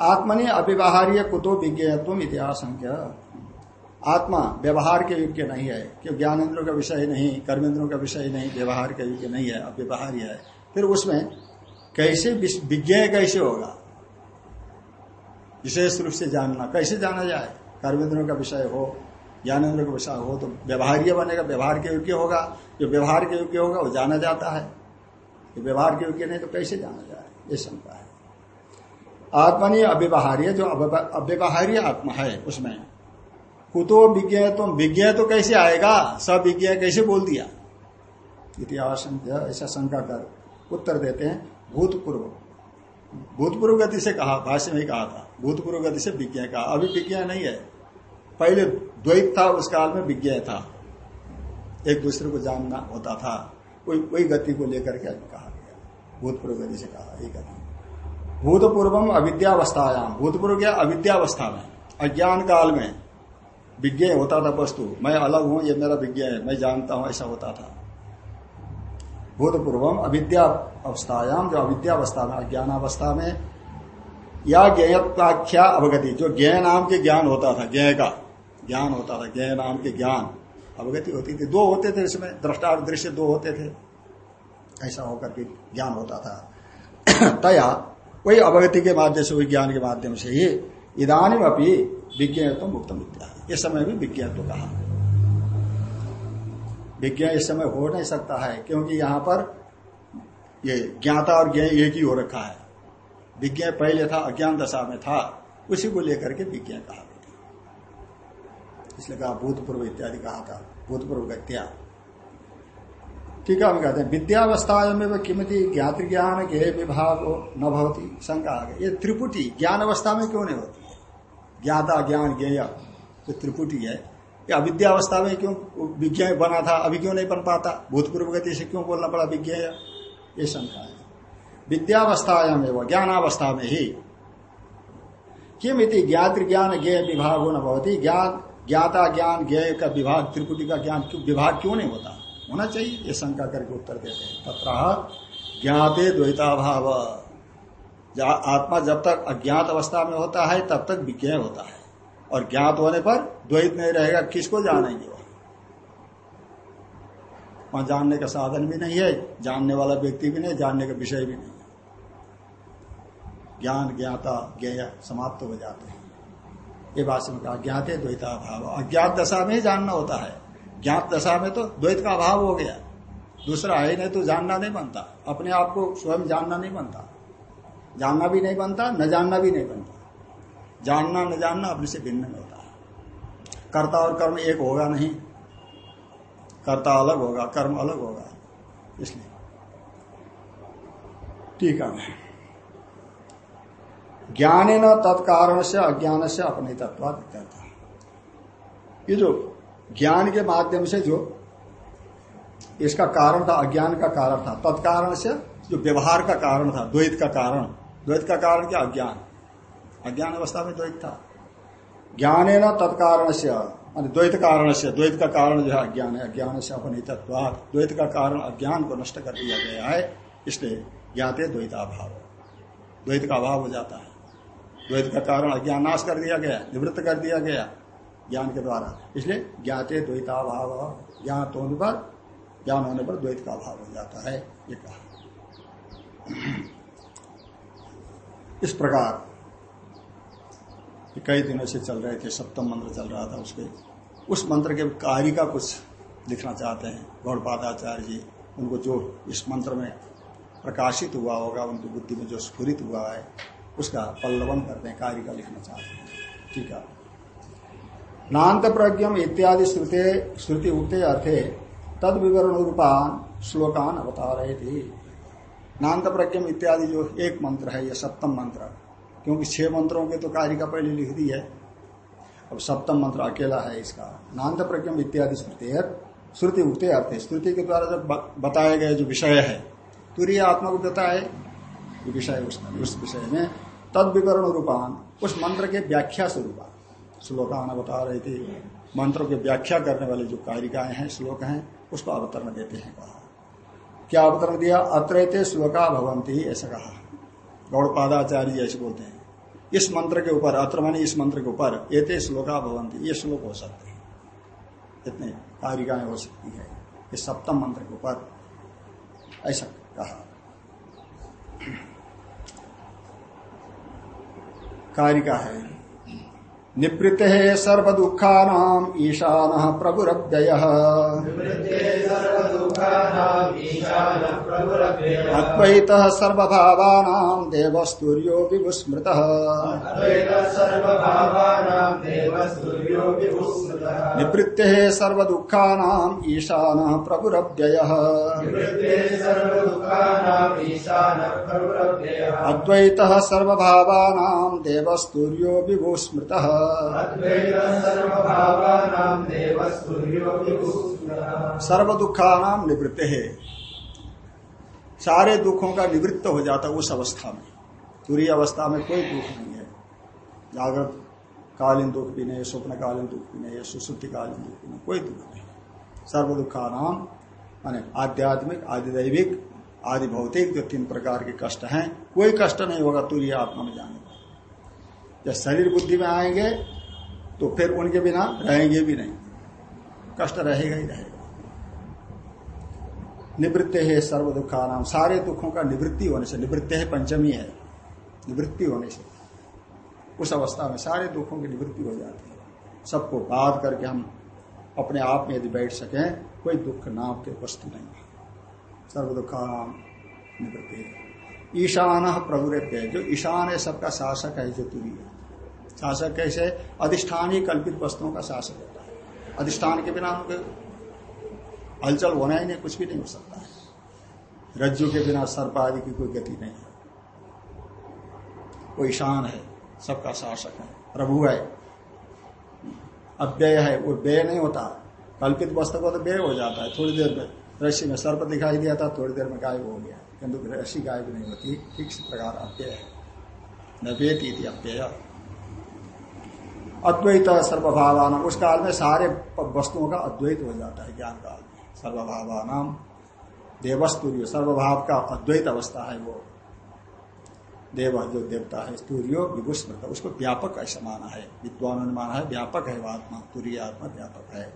आत्मनि अव्यवहार्य कुतो विज्ञत्व इतिहास आत्मा व्यवहार के योग्य नहीं है, क्यों ज्ञान इंद्रों का विषय नहीं, कर्मेंद्रों का विषय नहीं, व्यवहार के योग्य नहीं है अव्यवहार्य है फिर उसमें कैसे विज्ञ कैसे होगा? विशेष रूप से जानना। कैसे जाना जाए? कर्मेंद्रों का विषय हो ज्ञानेन्द्र का विषय हो तो व्यवहार्य बनेगा, व्यवहार के योग्य होगा। जो व्यवहार के योग्य होगा, वो जाना जाता है। व्यवहार के योग्य नहीं तो कैसे जाना जाए? ये शंका है। आत्मा नहीं, अव्यवहार्य, जो अव्यवहार्य आत्मा है, उसमें कुतो विज्ञ तो विज्ञ तो कैसे आएगा? सब विज्ञ कैसे बोल दिया? इतिहास ऐसा शंका कर, उत्तर देते हैं, भूतपूर्व। भूतपूर्व गति से कहा, भाष्य में कहा था, भूतपूर्व गति से विज्ञ कहा। अभी विज्ञ नहीं है। पहले द्वैत था, उस काल में विज्ञ था। एक दूसरे को जानना होता था। वही वही गति को लेकर के कहा गया। भूतपूर्व गति से कहा एक गति। भूतपूर्वम अविद्यावस्थायाम। भूतपूर्व क्या? अविद्यावस्था में, अज्ञान काल में। विज्ञ होता था वस्तु मैं अलग हूँ, ये मेरा विज्ञ है। मैं जानता हूँ, ऐसा होता था। भूतपूर्वम अविद्या अवस्थायाम जो अविद्यावस्था में, अज्ञानावस्था में, या ज्ञाख्या अवगति, जो ज्ञ नाम के ज्ञान होता था ज्ञ का। ज्ञान होता था ज्ञ नाम के ज्ञान। अवगति होती थी। दो होते थे इसमें दृष्टा दृश्य दो होते थे। ऐसा होकर के ज्ञान होता था। तया, वही अवगति के माध्यम से विज्ञान के माध्यम से ही इधानी अपनी विज्ञ तो मुक्त मित्या इस समय भी विज्ञान तो कहा। विज्ञान इस समय हो नहीं सकता है, क्योंकि यहाँ पर ये ज्ञाता और ज्ञ एक ही हो रखा है। विज्ञान पहले था, अज्ञान दशा में था, उसी को लेकर के विज्ञान कहा इसलिए कहा भूतपूर्व इत्यादि कहा था, भूतपूर्व गत्या। ठीक है, हम कहते हैं विद्यावस्था में किमती ज्ञात ज्ञान के विभाग न भवती, शंका आ गई। ये त्रिपुटी ज्ञान अवस्था में क्यों नहीं होती? ज्ञाता ज्ञान ज्ञेय जो त्रिपुटी है। ये अविद्यावस्था में क्यों विज्ञा बना था, अभी क्यों नहीं बन पाता? भूतपूर्व गति से क्यों बोलना पड़ा विज्ञा ये शंका है। विद्यावस्थायाम एवं, ज्ञानावस्था में ही। किम इति ज्ञात ज्ञान ज्ञ विभाग न भवती। ज्ञान, ज्ञाता ज्ञान ज्ञ का विभाग, त्रिपुटी का ज्ञान विभाग क्यों नहीं होता? होना चाहिए, ये शंका करके उत्तर देते हैं। तथा ज्ञाते द्वैताभाव। आत्मा जब तक अज्ञात अवस्था में होता है, तब तक विज्ञ होता है। और ज्ञात होने पर द्वैत नहीं रहेगा, किसको जानेंगे वह वहाँ जानने का साधन भी नहीं है, जानने वाला व्यक्ति भी नहीं, जानने का विषय भी नहीं है। ज्ञान, ज्ञाता, ज्ञेय समाप्त हो जाते हैं। ये भाषण में कहा, ज्ञाते द्वैता भाव। अज्ञात दशा में ही जानना होता है। ज्ञात दशा में तो द्वैत का अभाव हो गया। दूसरा है नहीं तो जानना नहीं बनता। अपने आप को स्वयं जानना नहीं बनता। जानना भी नहीं बनता, न जानना भी नहीं बनता। जानना, न जानना अपने से भिन्न होता। है कर्ता और कर्म एक होगा नहीं। कर्ता अलग होगा, कर्म अलग होगा। इसलिए। ठीक है। ज्ञान न तत्कारण से अज्ञान से अपने तत्व ये जो ज्ञान के माध्यम से जो इसका कारण था, अज्ञान का कारण था, तत्कारण से जो व्यवहार का कारण था, द्वैत का कारण। द्वैत का कारण क्या? अज्ञान। अज्ञान अवस्था में द्वैत था। ज्ञान न तत्कारण से द्वैत कारण से द्वैत का कारण जो है अज्ञान है। अज्ञान से अपनीतत्व द्वैत का कारण अज्ञान को नष्ट कर दिया गया है। इसलिए ज्ञाते द्वैताभाव। द्वैत का अभाव हो जाता है। द्वैत का कारण अज्ञान नाश कर दिया गया, निवृत्त कर दिया गया ज्ञान के द्वारा। इसलिए ज्ञाते द्वैताभाव। ज्ञात होने पर, ज्ञान होने पर द्वैत का अभाव हो जाता है। ये कहा। इस प्रकार कई दिनों से चल रहे थे, सप्तम मंत्र चल रहा था उसके। उस मंत्र के कार्य का कुछ लिखना चाहते हैं। गौड़पादाचार्य जी, उनको जो इस मंत्र में प्रकाशित हुआ होगा, उनकी बुद्धि में जो स्फुरित हुआ है, उसका पल्लवन करते हैं कार्य का लिखना चाहते हैं। ठीक है। नान्त प्रज्ञम इत्यादि श्रुते, श्रुति उठते अर्थे तद विवरण रूपान श्लोकान रहे थे नान्त प्रज्ञम इत्यादि जो एक मंत्र है यह सप्तम मंत्र। क्योंकि छह मंत्रों के तो कार्य का पहले लिख दी है। अब सप्तम मंत्र अकेला है इसका। नान्त प्रज्ञम इत्यादि श्रुति श्रुति उठते अर्थ है। श्रुति के द्वारा जब बताए गए जो विषय है, तुरीय आत्मा को बताए विषय उस विषय में तद विवरण रूपान, उस मंत्र के व्याख्या स्वरूप। श्लोकान बता रहे थे। मंत्रों की व्याख्या करने वाले जो कारिकाएँ हैं, श्लोक हैं, उसको अवतरण देते हैं। कहा क्या अवतरण दिया? अत्रैते श्लोका भवंती, ऐसा कहा। गौड़पादाचार्य ऐसे बोलते हैं। इस मंत्र के ऊपर, अत्र मानी इस मंत्र के ऊपर, एते श्लोका भवंती, ये श्लोक हो सकते हैं। इतने कारिकाएँ हो सकती है। इस सप्तम मंत्र के ऊपर, ऐसा कहा। कारिका है। निवृत्त सर्व दुखा नाम ईशान प्रभुरव्यय। अद्वैत सर्वभावानां देवस्तूर्यो विभुस्मृत। निवृत्ते सर्वदुःखानाम् ईशानः प्रभुरव्यय। अद्वैतः सर्वभावानां देवस्तूर्यो विभुस्मृतः। सर्व दुखानाम निवृत्त है। सारे दुखों का निवृत्त हो जाता उस अवस्था में। पूरी अवस्था में कोई दुख नहीं है। जागृत कालीन दुख भी नहीं स्वप्न कालीन दुख भी नहीं सुश्रुति कालीन दुख भी नहीं, कोई दुख नहीं। सर्व दुखानाम माने आध्यात्मिक, आदिदैविक आदि भौतिक जो तीन प्रकार के कष्ट हैं, कोई कष्ट नहीं होगा तुरीय आत्मा में जाने जब शरीर बुद्धि में आएँगे तो फिर उनके बिना रहेंगे भी नहीं। कष्ट रहेगा ही रहेगा। निवृत्त है सर्व दुखा नाम सारे दुखों का निवृत्ति होने से, निवृत्त है पंचमी है, निवृत्ति होने से। उस अवस्था में सारे दुखों की निवृत्ति हो जाती है। सबको बात करके हम अपने आप में यदि बैठ सकें, कोई दुख नाम के वस्तु नहीं है। सर्व दुखा नाम निवृत्ति ईशान प्रभु जो ईशान है, सबका शासक है जो तुरी है शासक कैसे अधिष्ठान ही कल्पित वस्तुओं का शासक होता है। अधिष्ठान के बिना उनके हलचल होना ही नहीं, कुछ भी नहीं हो सकता। है रज्जु के बिना सर्प आदि की कोई गति नहीं है। वो ईशान है, सबका शासक है, प्रभु है। अव्यय है, वो व्यय नहीं होता। कल्पित वस्तु को तो व्यय हो जाता है, थोड़ी देर में। रस्सी में सर्प दिखाई दिया था, थोड़ी देर में गायब हो गया। किंतु रस्सी गायब नहीं होती, ठीक प्रकार अव्यय है। न वेत अव्यय। अद्वैत सर्वभावान उस काल में सारे वस्तुओं का अद्वैत हो जाता है ज्ञान काल में। सर्वभावान देवस्तूर्य, सर्वभाव का अद्वैत अवस्था है वो। देव जो देवता है, स्तूर्यो विभुस्मृत उसको व्यापक ऐसा माना है। विद्वान ने माना है, व्यापक है वो आत्मा तूर्य आत्मा व्यापक है।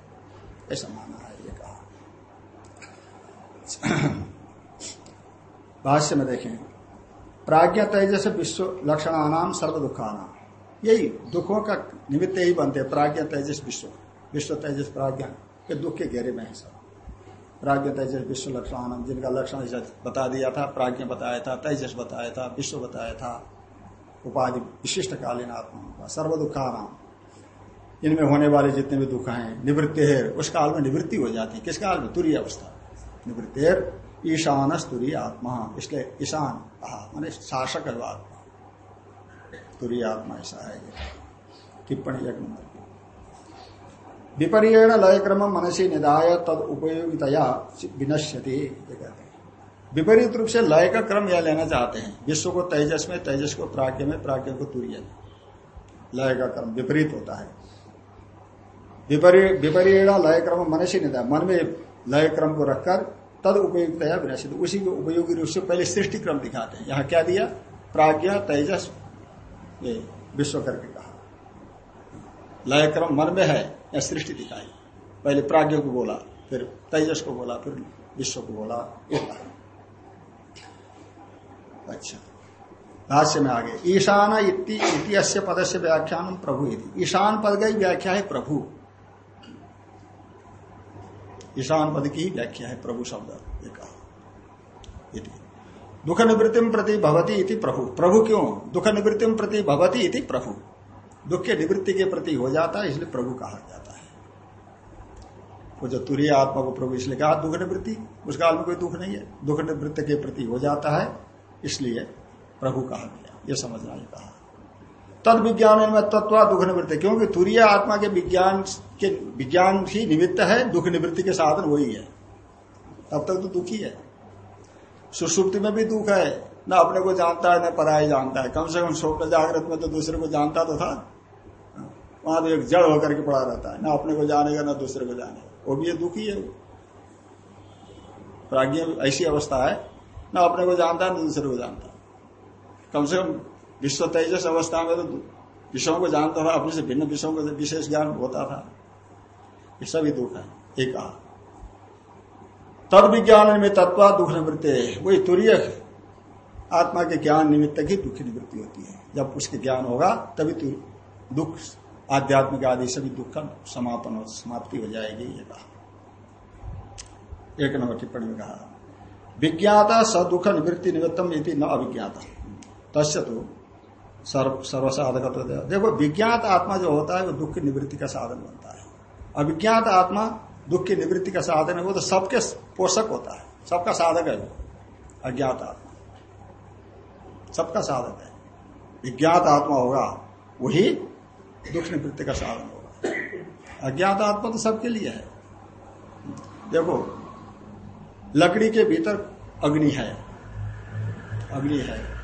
ऐसा माना है ये कहा। भाष्य में देखें। प्राज्ञ तेजस विश्व लक्षणानाम सर्व दुखानाम यही दुखों का निमित्त यही बनते हैं। प्राज्ञा, तेजस, विश्व। विश्व, तेजस, प्राज्ञा। के दुख के घेरे में है सब। प्राज्ञ, तेजस, विश्व, लक्षण। जिनका लक्षण बता दिया था, प्राज्ञ बताया था, तेजस बताया था, विश्व बताया था। उपाधि विशिष्ट कालीन आत्मा का सर्व दुखा नाम इनमें होने वाले जितने भी दुख हैं निवृत्तेर उस काल में निवृत्ति हो जाती है। किस काल में? तुरी अवस्था। निवृत्तेर ईशान तुरी आत्मा। इसलिए ईशान कहा मैंने शासक है तुरी आत्मा ऐसा है टिप्पणी एक नंबर विपरीण लय क्रम मनसी निधाय तद उपयोगितया विनश्यति विपरीत रूप से लय का क्रम यह लेना चाहते हैं। विश्व को तेजस में, तेजस को प्राग्ञ में, प्राग्ञ को तुर्य लय का क्रम विपरीत होता है। विपरीण लय क्रम मनसी निधाय। मन में लय क्रम को रखकर तद उपयुक्तया विनश्यति। उसी को उपयोगी रूप से पहले सृष्टि क्रम दिखाते हैं। यहाँ क्या दिया? प्राज्ञ तेजस ये विश्व करके कहा। लय क्रम मन में है, या सृष्टि दिखाई। पहले प्राज्ञ को बोला, फिर तेजस को बोला, फिर विश्व को बोला, ये कहा अच्छा। भाष्य में आगे, ईशान इति पद से व्याख्यान प्रभु यदि ईशान पद का ही व्याख्या है प्रभु। ईशान पद की व्याख्या है प्रभु शब्द, ये कहा। दुख निवृत्ति प्रति भवती इति प्रभु। प्रभु क्यों? दुख निवृत्ति प्रति भवती इति प्रभु। दुख के निवृत्ति के प्रति हो जाता है, इसलिए प्रभु कहा जाता है। वो जो तुरीय आत्मा को प्रभु इसलिए कहा दुख निवृत्ति उस काल में कोई दुख नहीं है। दुख निवृत्ति के प्रति हो जाता है, इसलिए प्रभु कहा गया। यह समझना ही कहा। तद विज्ञान में तत्व दुख निवृत्ति क्योंकि तुरीय आत्मा के विज्ञान के विज्ञान ही निमित्त है दुख निवृत्ति के साधन वही है। तब तक तो दुखी है। सुसुप्ति में भी दुख है। न अपने को जानता है, न पराय जानता है। कम से कम स्वप्न जागृत में तो दूसरे को जानता तो था। वहाँ तो एक जड़ होकर के पड़ा रहता है। ना अपने को जानेगा, ना दूसरे को जानेगा। वो भी दुखी है। प्राज्ञ ऐसी अवस्था है। ना अपने को जानता है ना दूसरे को जानता। कम से कम विश्व तेजस अवस्था में तो विषयों को जानता था। अपने से भिन्न विषयों को विशेष ज्ञान होता था। ये सभी दुख है। एक कहा तद विज्ञान में तत्व दुख निवृत्ति वही तुरीय आत्मा के ज्ञान निमित्त ही दुख निवृत्ति होती है। जब उसके ज्ञान होगा, तभी दुख, आध्यात्मिक आदि सभी दुख का समापन हो समाप्ति हो जाएगी ये कहा एक नंबर टिप्पणी में कहा, विज्ञाता सदुख निवृत्ति निमित्तम यदि न अभिज्ञाता तस्य तो सर्व सर्वसाधक तो देखो, विज्ञात आत्मा जो होता है, वो दुख की निवृत्ति का साधन बनता है। अभिज्ञात आत्मा दुख की निवृत्ति का साधन है वो तो सबके पोषक होता है। सबका साधक है वो, अज्ञात आत्मा। सबका साधक है। विज्ञात आत्मा होगा, वही दुख निवृत्ति का साधन होगा। अज्ञात आत्मा तो सबके लिए है। देखो, लकड़ी के भीतर अग्नि है। अग्नि है।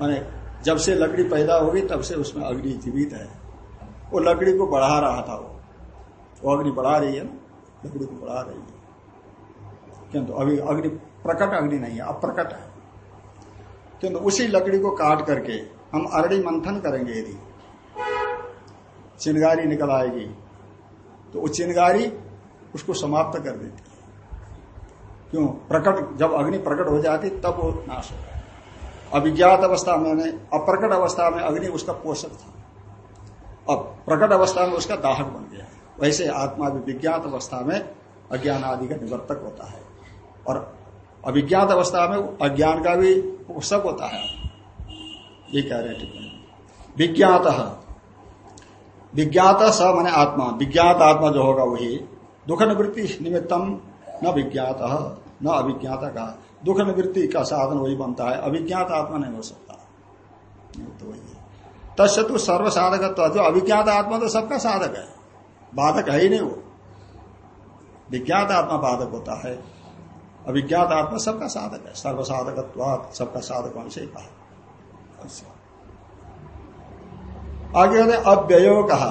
माने जब से लकड़ी पैदा होगी, तब से उसमें अग्नि जीवित है। वो लकड़ी को बढ़ा रहा था वो। वो अग्नि बढ़ा रही है ना। लकड़ी को बढ़ा रही है। किंतु अभी अग्नि प्रकट अग्नि नहीं है, अप्रकट है। किंतु उसी लकड़ी को काट करके हम अरड़ी मंथन करेंगे यदि। चिनगारी निकल आएगी तो वो चिनगारी उसको समाप्त कर देती है। क्यों? प्रकट, जब अग्नि प्रकट हो जाती, तब वो नाश होता है। अभिज्ञात अवस्था में अप्रकट अवस्था में अग्नि उसका पोषक था। अब प्रकट अवस्था में उसका दाहक बन। वैसे आत्मा भी विज्ञात अवस्था में अज्ञान आदि का निवर्तक होता है। और अभिज्ञात अवस्था में अज्ञान का भी सब होता है। ये कह रहे टिप्पणी विज्ञात विज्ञात स मैंने आत्मा। विज्ञात आत्मा जो होगा वही दुख निवृत्ति निमित्तम न विज्ञात न अभिज्ञात का। दुख निवृत्ति का साधन वही बनता है। अभिज्ञात आत्मा नहीं हो सकता। तो वही तस्य तो सर्व साधक जो अभिज्ञात आत्मा तो सबका साधक है। बाधक है ही नहीं वो। विज्ञात आत्मा बाधक होता है। अभिज्ञात आत्मा सबका साधक है। सर्व साधक सबका साधक होने से कहा अच्छा आगे कहते अव्ययो कहा।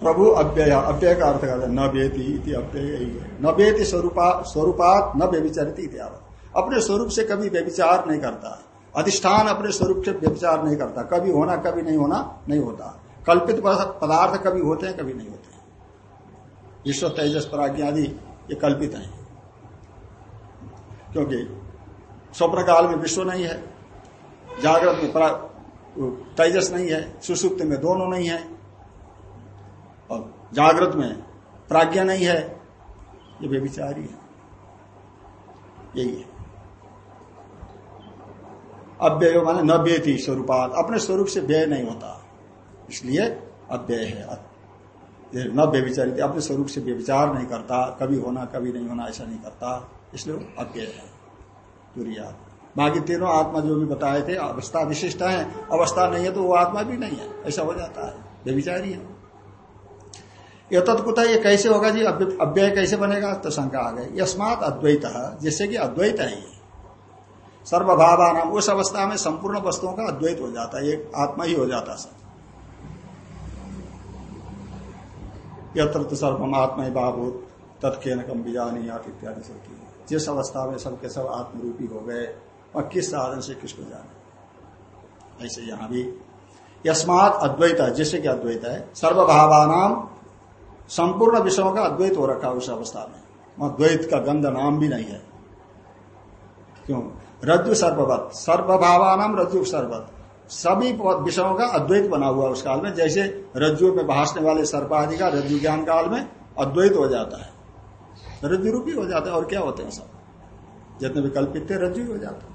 प्रभु अव्यय अव्यय का अर्थ कहते न बेती अव्यय ही है। न बेती स्वरूपात न व्यविचारित व्यविचरित अपने स्वरूप से कभी व्यविचार नहीं करता। अधिष्ठान अपने स्वरूप से व्यविचार नहीं करता। कभी होना, कभी नहीं होना, नहीं होता। कल्पित पदार्थ कभी होते हैं, कभी नहीं होते। विश्व तेजस प्राज्ञा आदि ये कल्पित है। क्योंकि स्वप्न काल में विश्व नहीं है, जागृत में तेजस नहीं है, सुसुप्त में दोनों नहीं है, और जागृत में प्राज्ञा नहीं है, ये बेविचारी है। यही है। अव्यय माने न व्यय थी स्वरूपात, अपने स्वरूप से व्यय नहीं होता। इसलिए अव्यय है न व्यविचारित अपने स्वरूप से व्यविचार नहीं करता, कभी होना, कभी नहीं होना, ऐसा नहीं करता, इसलिए वो अव्यय है तुरिया बाकी तीनों आत्मा जो भी बताए थे, अवस्था विशिष्ट है, अवस्था नहीं है तो वो आत्मा भी नहीं है, ऐसा हो जाता है व्यविचारी है ये तत्कुता ये कैसे होगा जी अव्यय कैसे बनेगा तो शंका आ गई। यस्मात अद्वैत, जिससे कि अद्वैत है ये। सर्वभावा नाम उस अवस्था में संपूर्ण वस्तुओं का अद्वैत हो जाता है एक आत्मा ही हो जाता सब। यत्र तो सर्वम आत्मा ही बाबूत तत्के नकम बीजानी इत्यादि सबकी जिस अवस्था में सबके सब आत्मरूपी हो गए और किस साधन से किसको जाने? ऐसे यहाँ भी। यस्मात अद्वैत है जिससे कि अद्वैत है, सर्वभावानाम संपूर्ण विषयों का अद्वैत हो रखा उस अवस्था में। वहाँ द्वैत का गंध नाम भी नहीं है। क्यों? रज्जु सर्ववत। सर्वभावानाम रज्जु सर्वत। सभी विषयों का अद्वैत बना हुआ उस काल में, जैसे रज्जु में भाषने वाले सर्पादि का रज्जु ज्ञान काल में अद्वैत हो जाता है। रज्जु रूपी हो जाता है और क्या होते हैं सब? जितने भी कल्पित थे, रज्जु हो जाते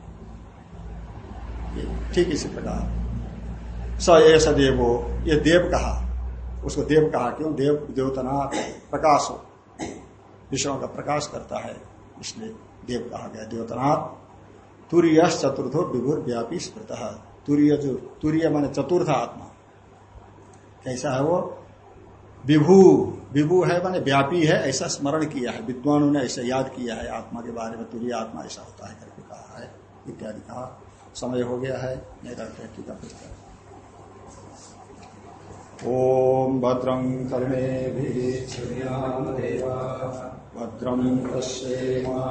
ठीक इसी प्रकार। स ऐसा देवो ये देव कहा। उसको देव कहा क्यों? देव देवतना प्रकाश। हो विषयों का प्रकाश करता है, इसलिए देव कहा गया देवतनाथ तुरीय चतुर्थो विभुर व्यापी स्मृत। तुरीय जो तुरीय माने चतुर्थ आत्मा। कैसा है वो? विभू विभू है माने व्यापी है ऐसा स्मरण किया है। विद्वानों ने ऐसा याद किया है आत्मा के बारे में तुरीय आत्मा ऐसा होता है करके कहा है इत्यादि कहा। समय हो गया है मेरा ठीक है ओम भद्रं कर्मे भद्रं पश्येमाक्षरेयथा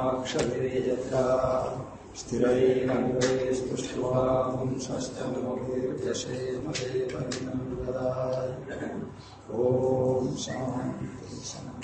ददाय ॐ शान्ति